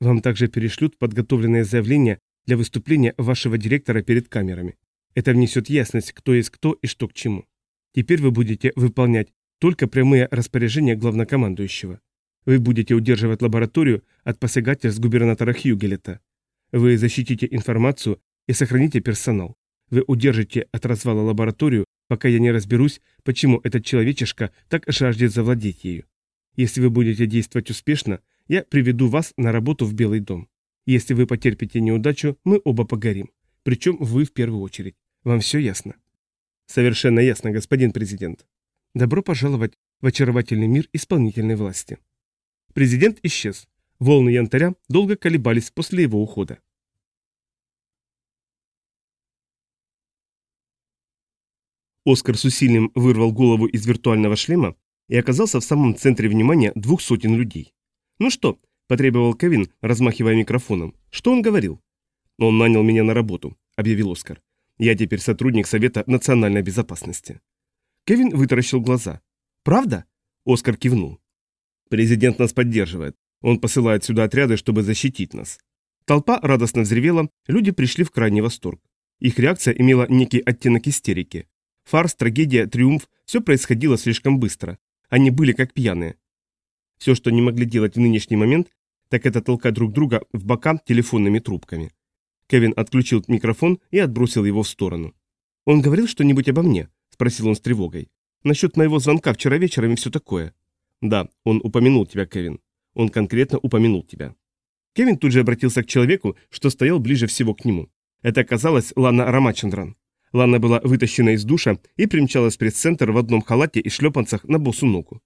Вам также перешлют подготовленное заявление для выступления вашего директора перед камерами. Это внесет ясность, кто есть кто и что к чему. Теперь вы будете выполнять только прямые распоряжения главнокомандующего. Вы будете удерживать лабораторию от посягательств губернатора Хьюгелета. Вы защитите информацию и сохраните персонал. Вы удержите от развала лабораторию, пока я не разберусь, почему этот человечишка так жаждет завладеть ею. Если вы будете действовать успешно, я приведу вас на работу в Белый дом. Если вы потерпите неудачу, мы оба погорим. Причем вы в первую очередь. Вам все ясно? Совершенно ясно, господин президент. Добро пожаловать в очаровательный мир исполнительной власти. Президент исчез. Волны янтаря долго колебались после его ухода. Оскар с усилием вырвал голову из виртуального шлема и оказался в самом центре внимания двух сотен людей. «Ну что?» – потребовал Кевин, размахивая микрофоном. «Что он говорил?» «Он нанял меня на работу», – объявил Оскар. «Я теперь сотрудник Совета национальной безопасности». Кевин вытаращил глаза. «Правда?» – Оскар кивнул. «Президент нас поддерживает. Он посылает сюда отряды, чтобы защитить нас». Толпа радостно взревела, люди пришли в крайний восторг. Их реакция имела некий оттенок истерики. Фарс, трагедия, триумф – все происходило слишком быстро. Они были как пьяные. Все, что они могли делать в нынешний момент, так это толкать друг друга в бока телефонными трубками. Кевин отключил микрофон и отбросил его в сторону. «Он говорил что-нибудь обо мне?» – спросил он с тревогой. «Насчет моего звонка вчера вечером и все такое». «Да, он упомянул тебя, Кевин. Он конкретно упомянул тебя». Кевин тут же обратился к человеку, что стоял ближе всего к нему. Это оказалась Лана Рамачандран. Лана была вытащена из душа и примчалась в пресс-центр в одном халате и шлепанцах на босу ногу.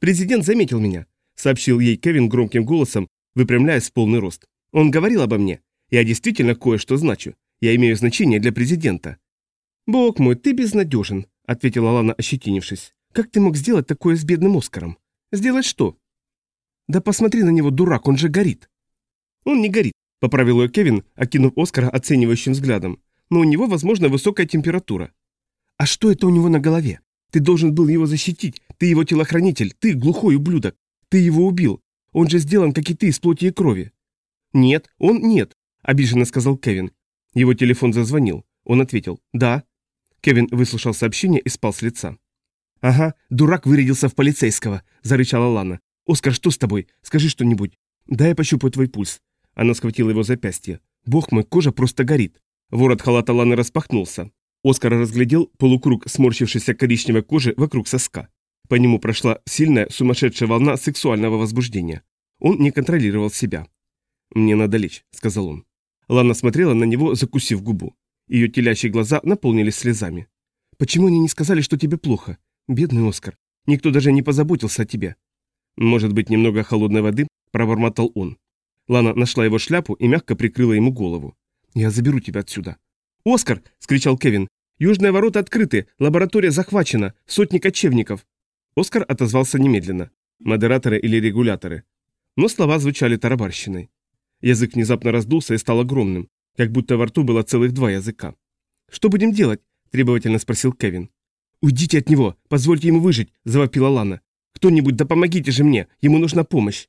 «Президент заметил меня», — сообщил ей Кевин громким голосом, выпрямляясь в полный рост. «Он говорил обо мне. Я действительно кое-что значу. Я имею значение для президента». «Бог мой, ты безнадежен», — ответила Лана, ощетинившись. «Как ты мог сделать такое с бедным Оскаром? Сделать что?» Да посмотри на него, дурак, он же горит. Он не горит, поправил ее Кевин, окинув Оскара оценивающим взглядом. Но у него, возможно, высокая температура. А что это у него на голове? Ты должен был его защитить. Ты его телохранитель. Ты глухой ублюдок. Ты его убил. Он же сделан, как и ты, из плоти и крови. Нет, он нет, обиженно сказал Кевин. Его телефон зазвонил. Он ответил «Да». Кевин выслушал сообщение и спал с лица. «Ага, дурак вырядился в полицейского», – зарычала Лана. «Оскар, что с тобой? Скажи что-нибудь. Дай я пощупаю твой пульс». Она схватила его запястье. «Бог мой, кожа просто горит». Ворот халата Ланы распахнулся. Оскар разглядел полукруг сморщившейся коричневой кожи вокруг соска. По нему прошла сильная, сумасшедшая волна сексуального возбуждения. Он не контролировал себя. «Мне надо лечь», — сказал он. Лана смотрела на него, закусив губу. Ее телящие глаза наполнились слезами. «Почему они не сказали, что тебе плохо? Бедный Оскар. Никто даже не позаботился о тебе». «Может быть, немного холодной воды?» – пробормотал он. Лана нашла его шляпу и мягко прикрыла ему голову. «Я заберу тебя отсюда». «Оскар!» – скричал Кевин. Южные ворота открыты, лаборатория захвачена, сотни кочевников. Оскар отозвался немедленно. Модераторы или регуляторы. Но слова звучали тарабарщиной. Язык внезапно раздулся и стал огромным, как будто во рту было целых два языка. «Что будем делать?» – требовательно спросил Кевин. «Уйдите от него, позвольте ему выжить», – завопила Лана. «Кто-нибудь, да помогите же мне, ему нужна помощь».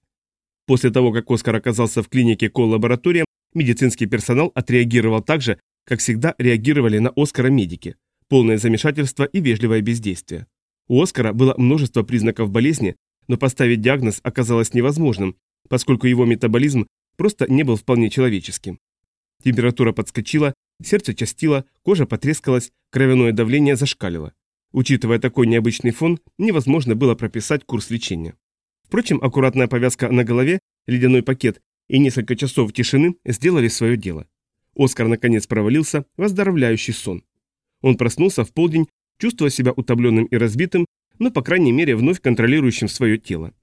После того, как Оскар оказался в клинике колл-лаборатория, медицинский персонал отреагировал так же, как всегда, реагировали на Оскара медики. Полное замешательство и вежливое бездействие. У Оскара было множество признаков болезни, но поставить диагноз оказалось невозможным, поскольку его метаболизм просто не был вполне человеческим. Температура подскочила, сердце частило, кожа потрескалась, кровяное давление зашкалило. Учитывая такой необычный фон, невозможно было прописать курс лечения. Впрочем, аккуратная повязка на голове, ледяной пакет и несколько часов тишины сделали свое дело. Оскар наконец провалился в оздоровляющий сон. Он проснулся в полдень, чувствуя себя утомленным и разбитым, но, по крайней мере, вновь контролирующим свое тело.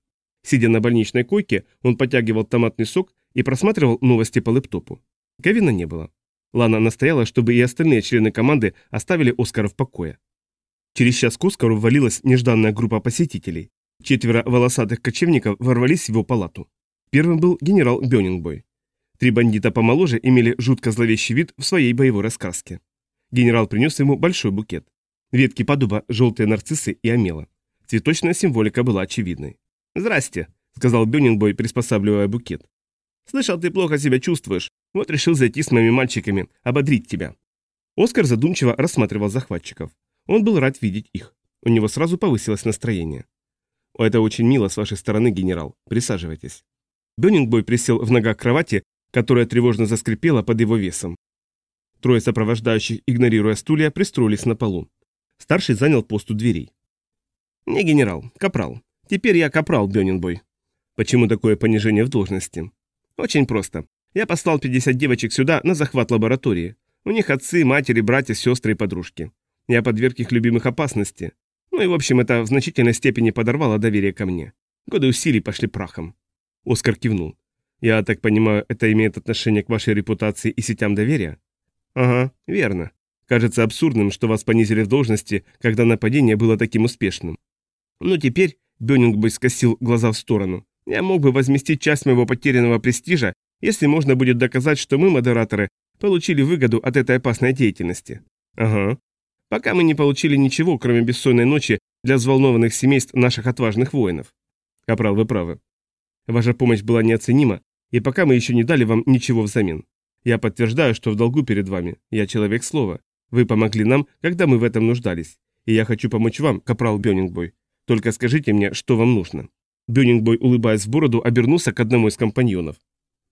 Сидя на больничной койке, он потягивал томатный сок и просматривал новости по лэптопу. Кевина не было. Лана настояла, чтобы и остальные члены команды оставили Оскара в покое. Через час к Оскару ввалилась нежданная группа посетителей. Четверо волосатых кочевников ворвались в его палату. Первым был генерал Бёнингбой. Три бандита помоложе имели жутко зловещий вид в своей боевой раскраске. Генерал принес ему большой букет. Ветки подуба, желтые нарциссы и омела. Цветочная символика была очевидной. «Здрасте», — сказал Бёнингбой, приспосабливая букет. «Слышал, ты плохо себя чувствуешь. Вот решил зайти с моими мальчиками, ободрить тебя». Оскар задумчиво рассматривал захватчиков. Он был рад видеть их. У него сразу повысилось настроение. «Это очень мило с вашей стороны, генерал. Присаживайтесь». Бёнингбой присел в ногах кровати которая тревожно заскрипела под его весом. Трое сопровождающих, игнорируя стулья, пристроились на полу. Старший занял пост у дверей. «Не генерал, капрал. Теперь я капрал, Бёнинбой». «Почему такое понижение в должности?» «Очень просто. Я послал 50 девочек сюда на захват лаборатории. У них отцы, матери, братья, сестры и подружки. Я подверг их любимых опасности. Ну и в общем это в значительной степени подорвало доверие ко мне. Годы усилий пошли прахом». Оскар кивнул. Я так понимаю, это имеет отношение к вашей репутации и сетям доверия? Ага, верно. Кажется абсурдным, что вас понизили в должности, когда нападение было таким успешным. Но теперь, Бёнингбой скосил глаза в сторону, я мог бы возместить часть моего потерянного престижа, если можно будет доказать, что мы, модераторы, получили выгоду от этой опасной деятельности. Ага. Пока мы не получили ничего, кроме бессонной ночи для взволнованных семейств наших отважных воинов. Капрал, вы правы. Ваша помощь была неоценима, и пока мы еще не дали вам ничего взамен. Я подтверждаю, что в долгу перед вами. Я человек слова. Вы помогли нам, когда мы в этом нуждались. И я хочу помочь вам, капрал Бёнингбой. Только скажите мне, что вам нужно». Бёнингбой, улыбаясь в бороду, обернулся к одному из компаньонов.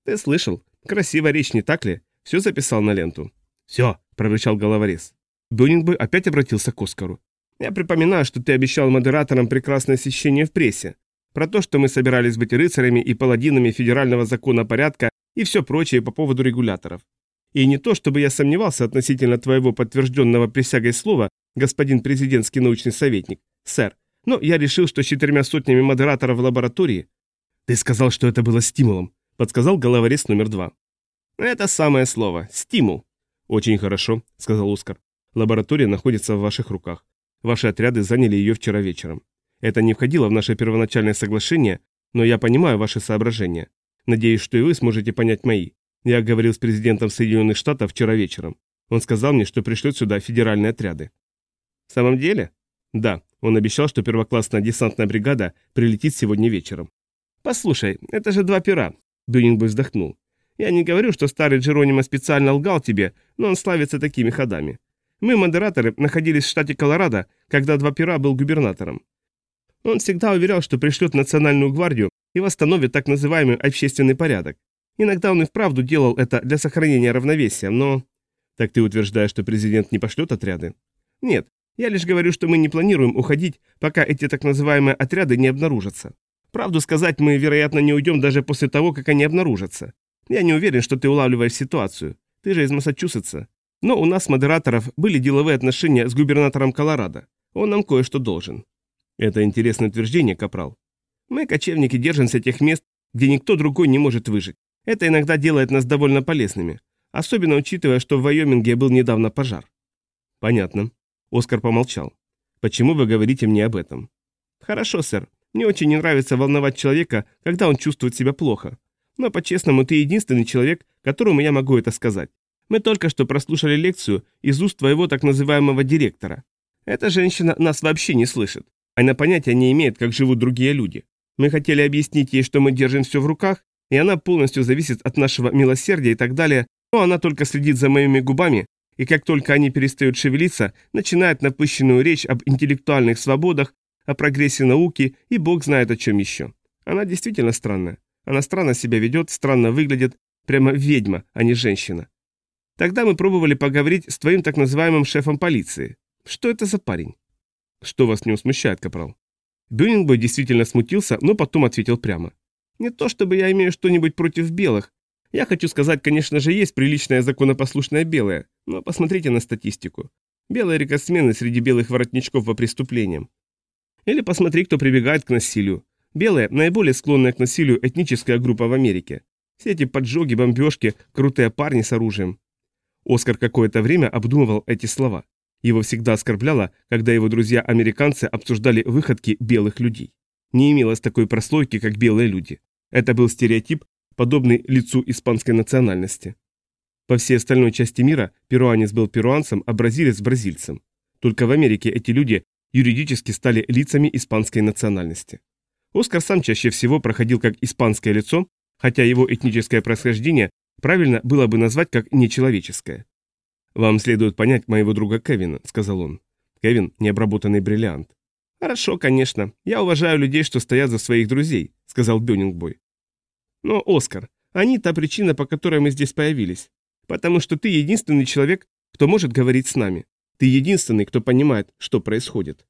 «Ты слышал? Красивая речь, не так ли? Все записал на ленту». «Все», — прорычал головорез. Бёнингбой опять обратился к Оскару. «Я припоминаю, что ты обещал модераторам прекрасное освещение в прессе. Про то, что мы собирались быть рыцарями и паладинами федерального закона порядка и все прочее по поводу регуляторов. И не то, чтобы я сомневался относительно твоего подтвержденного присягой слова, господин президентский научный советник, сэр, но я решил, что с четырьмя сотнями модераторов в лаборатории... Ты сказал, что это было стимулом, подсказал головорез номер два. Это самое слово, стимул. Очень хорошо, сказал Оскар. Лаборатория находится в ваших руках. Ваши отряды заняли ее вчера вечером. Это не входило в наше первоначальное соглашение, Но я понимаю ваши соображения. Надеюсь, что и вы сможете понять мои. Я говорил с президентом Соединенных Штатов вчера вечером. Он сказал мне, что пришлет сюда федеральные отряды. В самом деле? Да, он обещал, что первоклассная десантная бригада прилетит сегодня вечером. Послушай, это же два пера. Бюнингбой вздохнул. Я не говорю, что старый Джеронимо специально лгал тебе, но он славится такими ходами. Мы, модераторы, находились в штате Колорадо, когда два пера был губернатором. Он всегда уверял, что пришлет национальную гвардию и восстановит так называемый общественный порядок. Иногда он и вправду делал это для сохранения равновесия, но... Так ты утверждаешь, что президент не пошлет отряды? Нет, я лишь говорю, что мы не планируем уходить, пока эти так называемые отряды не обнаружатся. Правду сказать, мы, вероятно, не уйдем даже после того, как они обнаружатся. Я не уверен, что ты улавливаешь ситуацию. Ты же из Массачусетса. Но у нас, модераторов, были деловые отношения с губернатором Колорадо. Он нам кое-что должен. Это интересное утверждение, Капрал. Мы, кочевники, держимся тех мест, где никто другой не может выжить. Это иногда делает нас довольно полезными. Особенно учитывая, что в Вайоминге был недавно пожар. Понятно. Оскар помолчал. Почему вы говорите мне об этом? Хорошо, сэр. Мне очень не нравится волновать человека, когда он чувствует себя плохо. Но по-честному, ты единственный человек, которому я могу это сказать. Мы только что прослушали лекцию из уст твоего так называемого директора. Эта женщина нас вообще не слышит. Она понятия не имеет, как живут другие люди. Мы хотели объяснить ей, что мы держим все в руках, и она полностью зависит от нашего милосердия и так далее, но она только следит за моими губами, и как только они перестают шевелиться, начинает напыщенную речь об интеллектуальных свободах, о прогрессе науки и бог знает о чем еще. Она действительно странная. Она странно себя ведет, странно выглядит, прямо ведьма, а не женщина. Тогда мы пробовали поговорить с твоим так называемым шефом полиции. Что это за парень? Что вас не смущает, Капрал? Бюнингбой действительно смутился, но потом ответил прямо. Не то чтобы я имею что-нибудь против белых. Я хочу сказать, конечно же, есть приличная законопослушная белая, но посмотрите на статистику. Белые рекордсмены среди белых воротничков по преступлениям. Или посмотри, кто прибегает к насилию. Белые – наиболее склонная к насилию этническая группа в Америке. Все эти поджоги, бомбежки, крутые парни с оружием. Оскар какое-то время обдумывал эти слова. Его всегда оскорбляло, когда его друзья-американцы обсуждали выходки белых людей. Не имелось такой прослойки, как белые люди. Это был стереотип, подобный лицу испанской национальности. По всей остальной части мира перуанец был перуанцем, а бразилец – бразильцем. Только в Америке эти люди юридически стали лицами испанской национальности. Оскар сам чаще всего проходил как испанское лицо, хотя его этническое происхождение правильно было бы назвать как нечеловеческое. «Вам следует понять моего друга Кевина», — сказал он. «Кевин — необработанный бриллиант». «Хорошо, конечно. Я уважаю людей, что стоят за своих друзей», — сказал Бёнингбой. «Но, Оскар, они та причина, по которой мы здесь появились. Потому что ты единственный человек, кто может говорить с нами. Ты единственный, кто понимает, что происходит.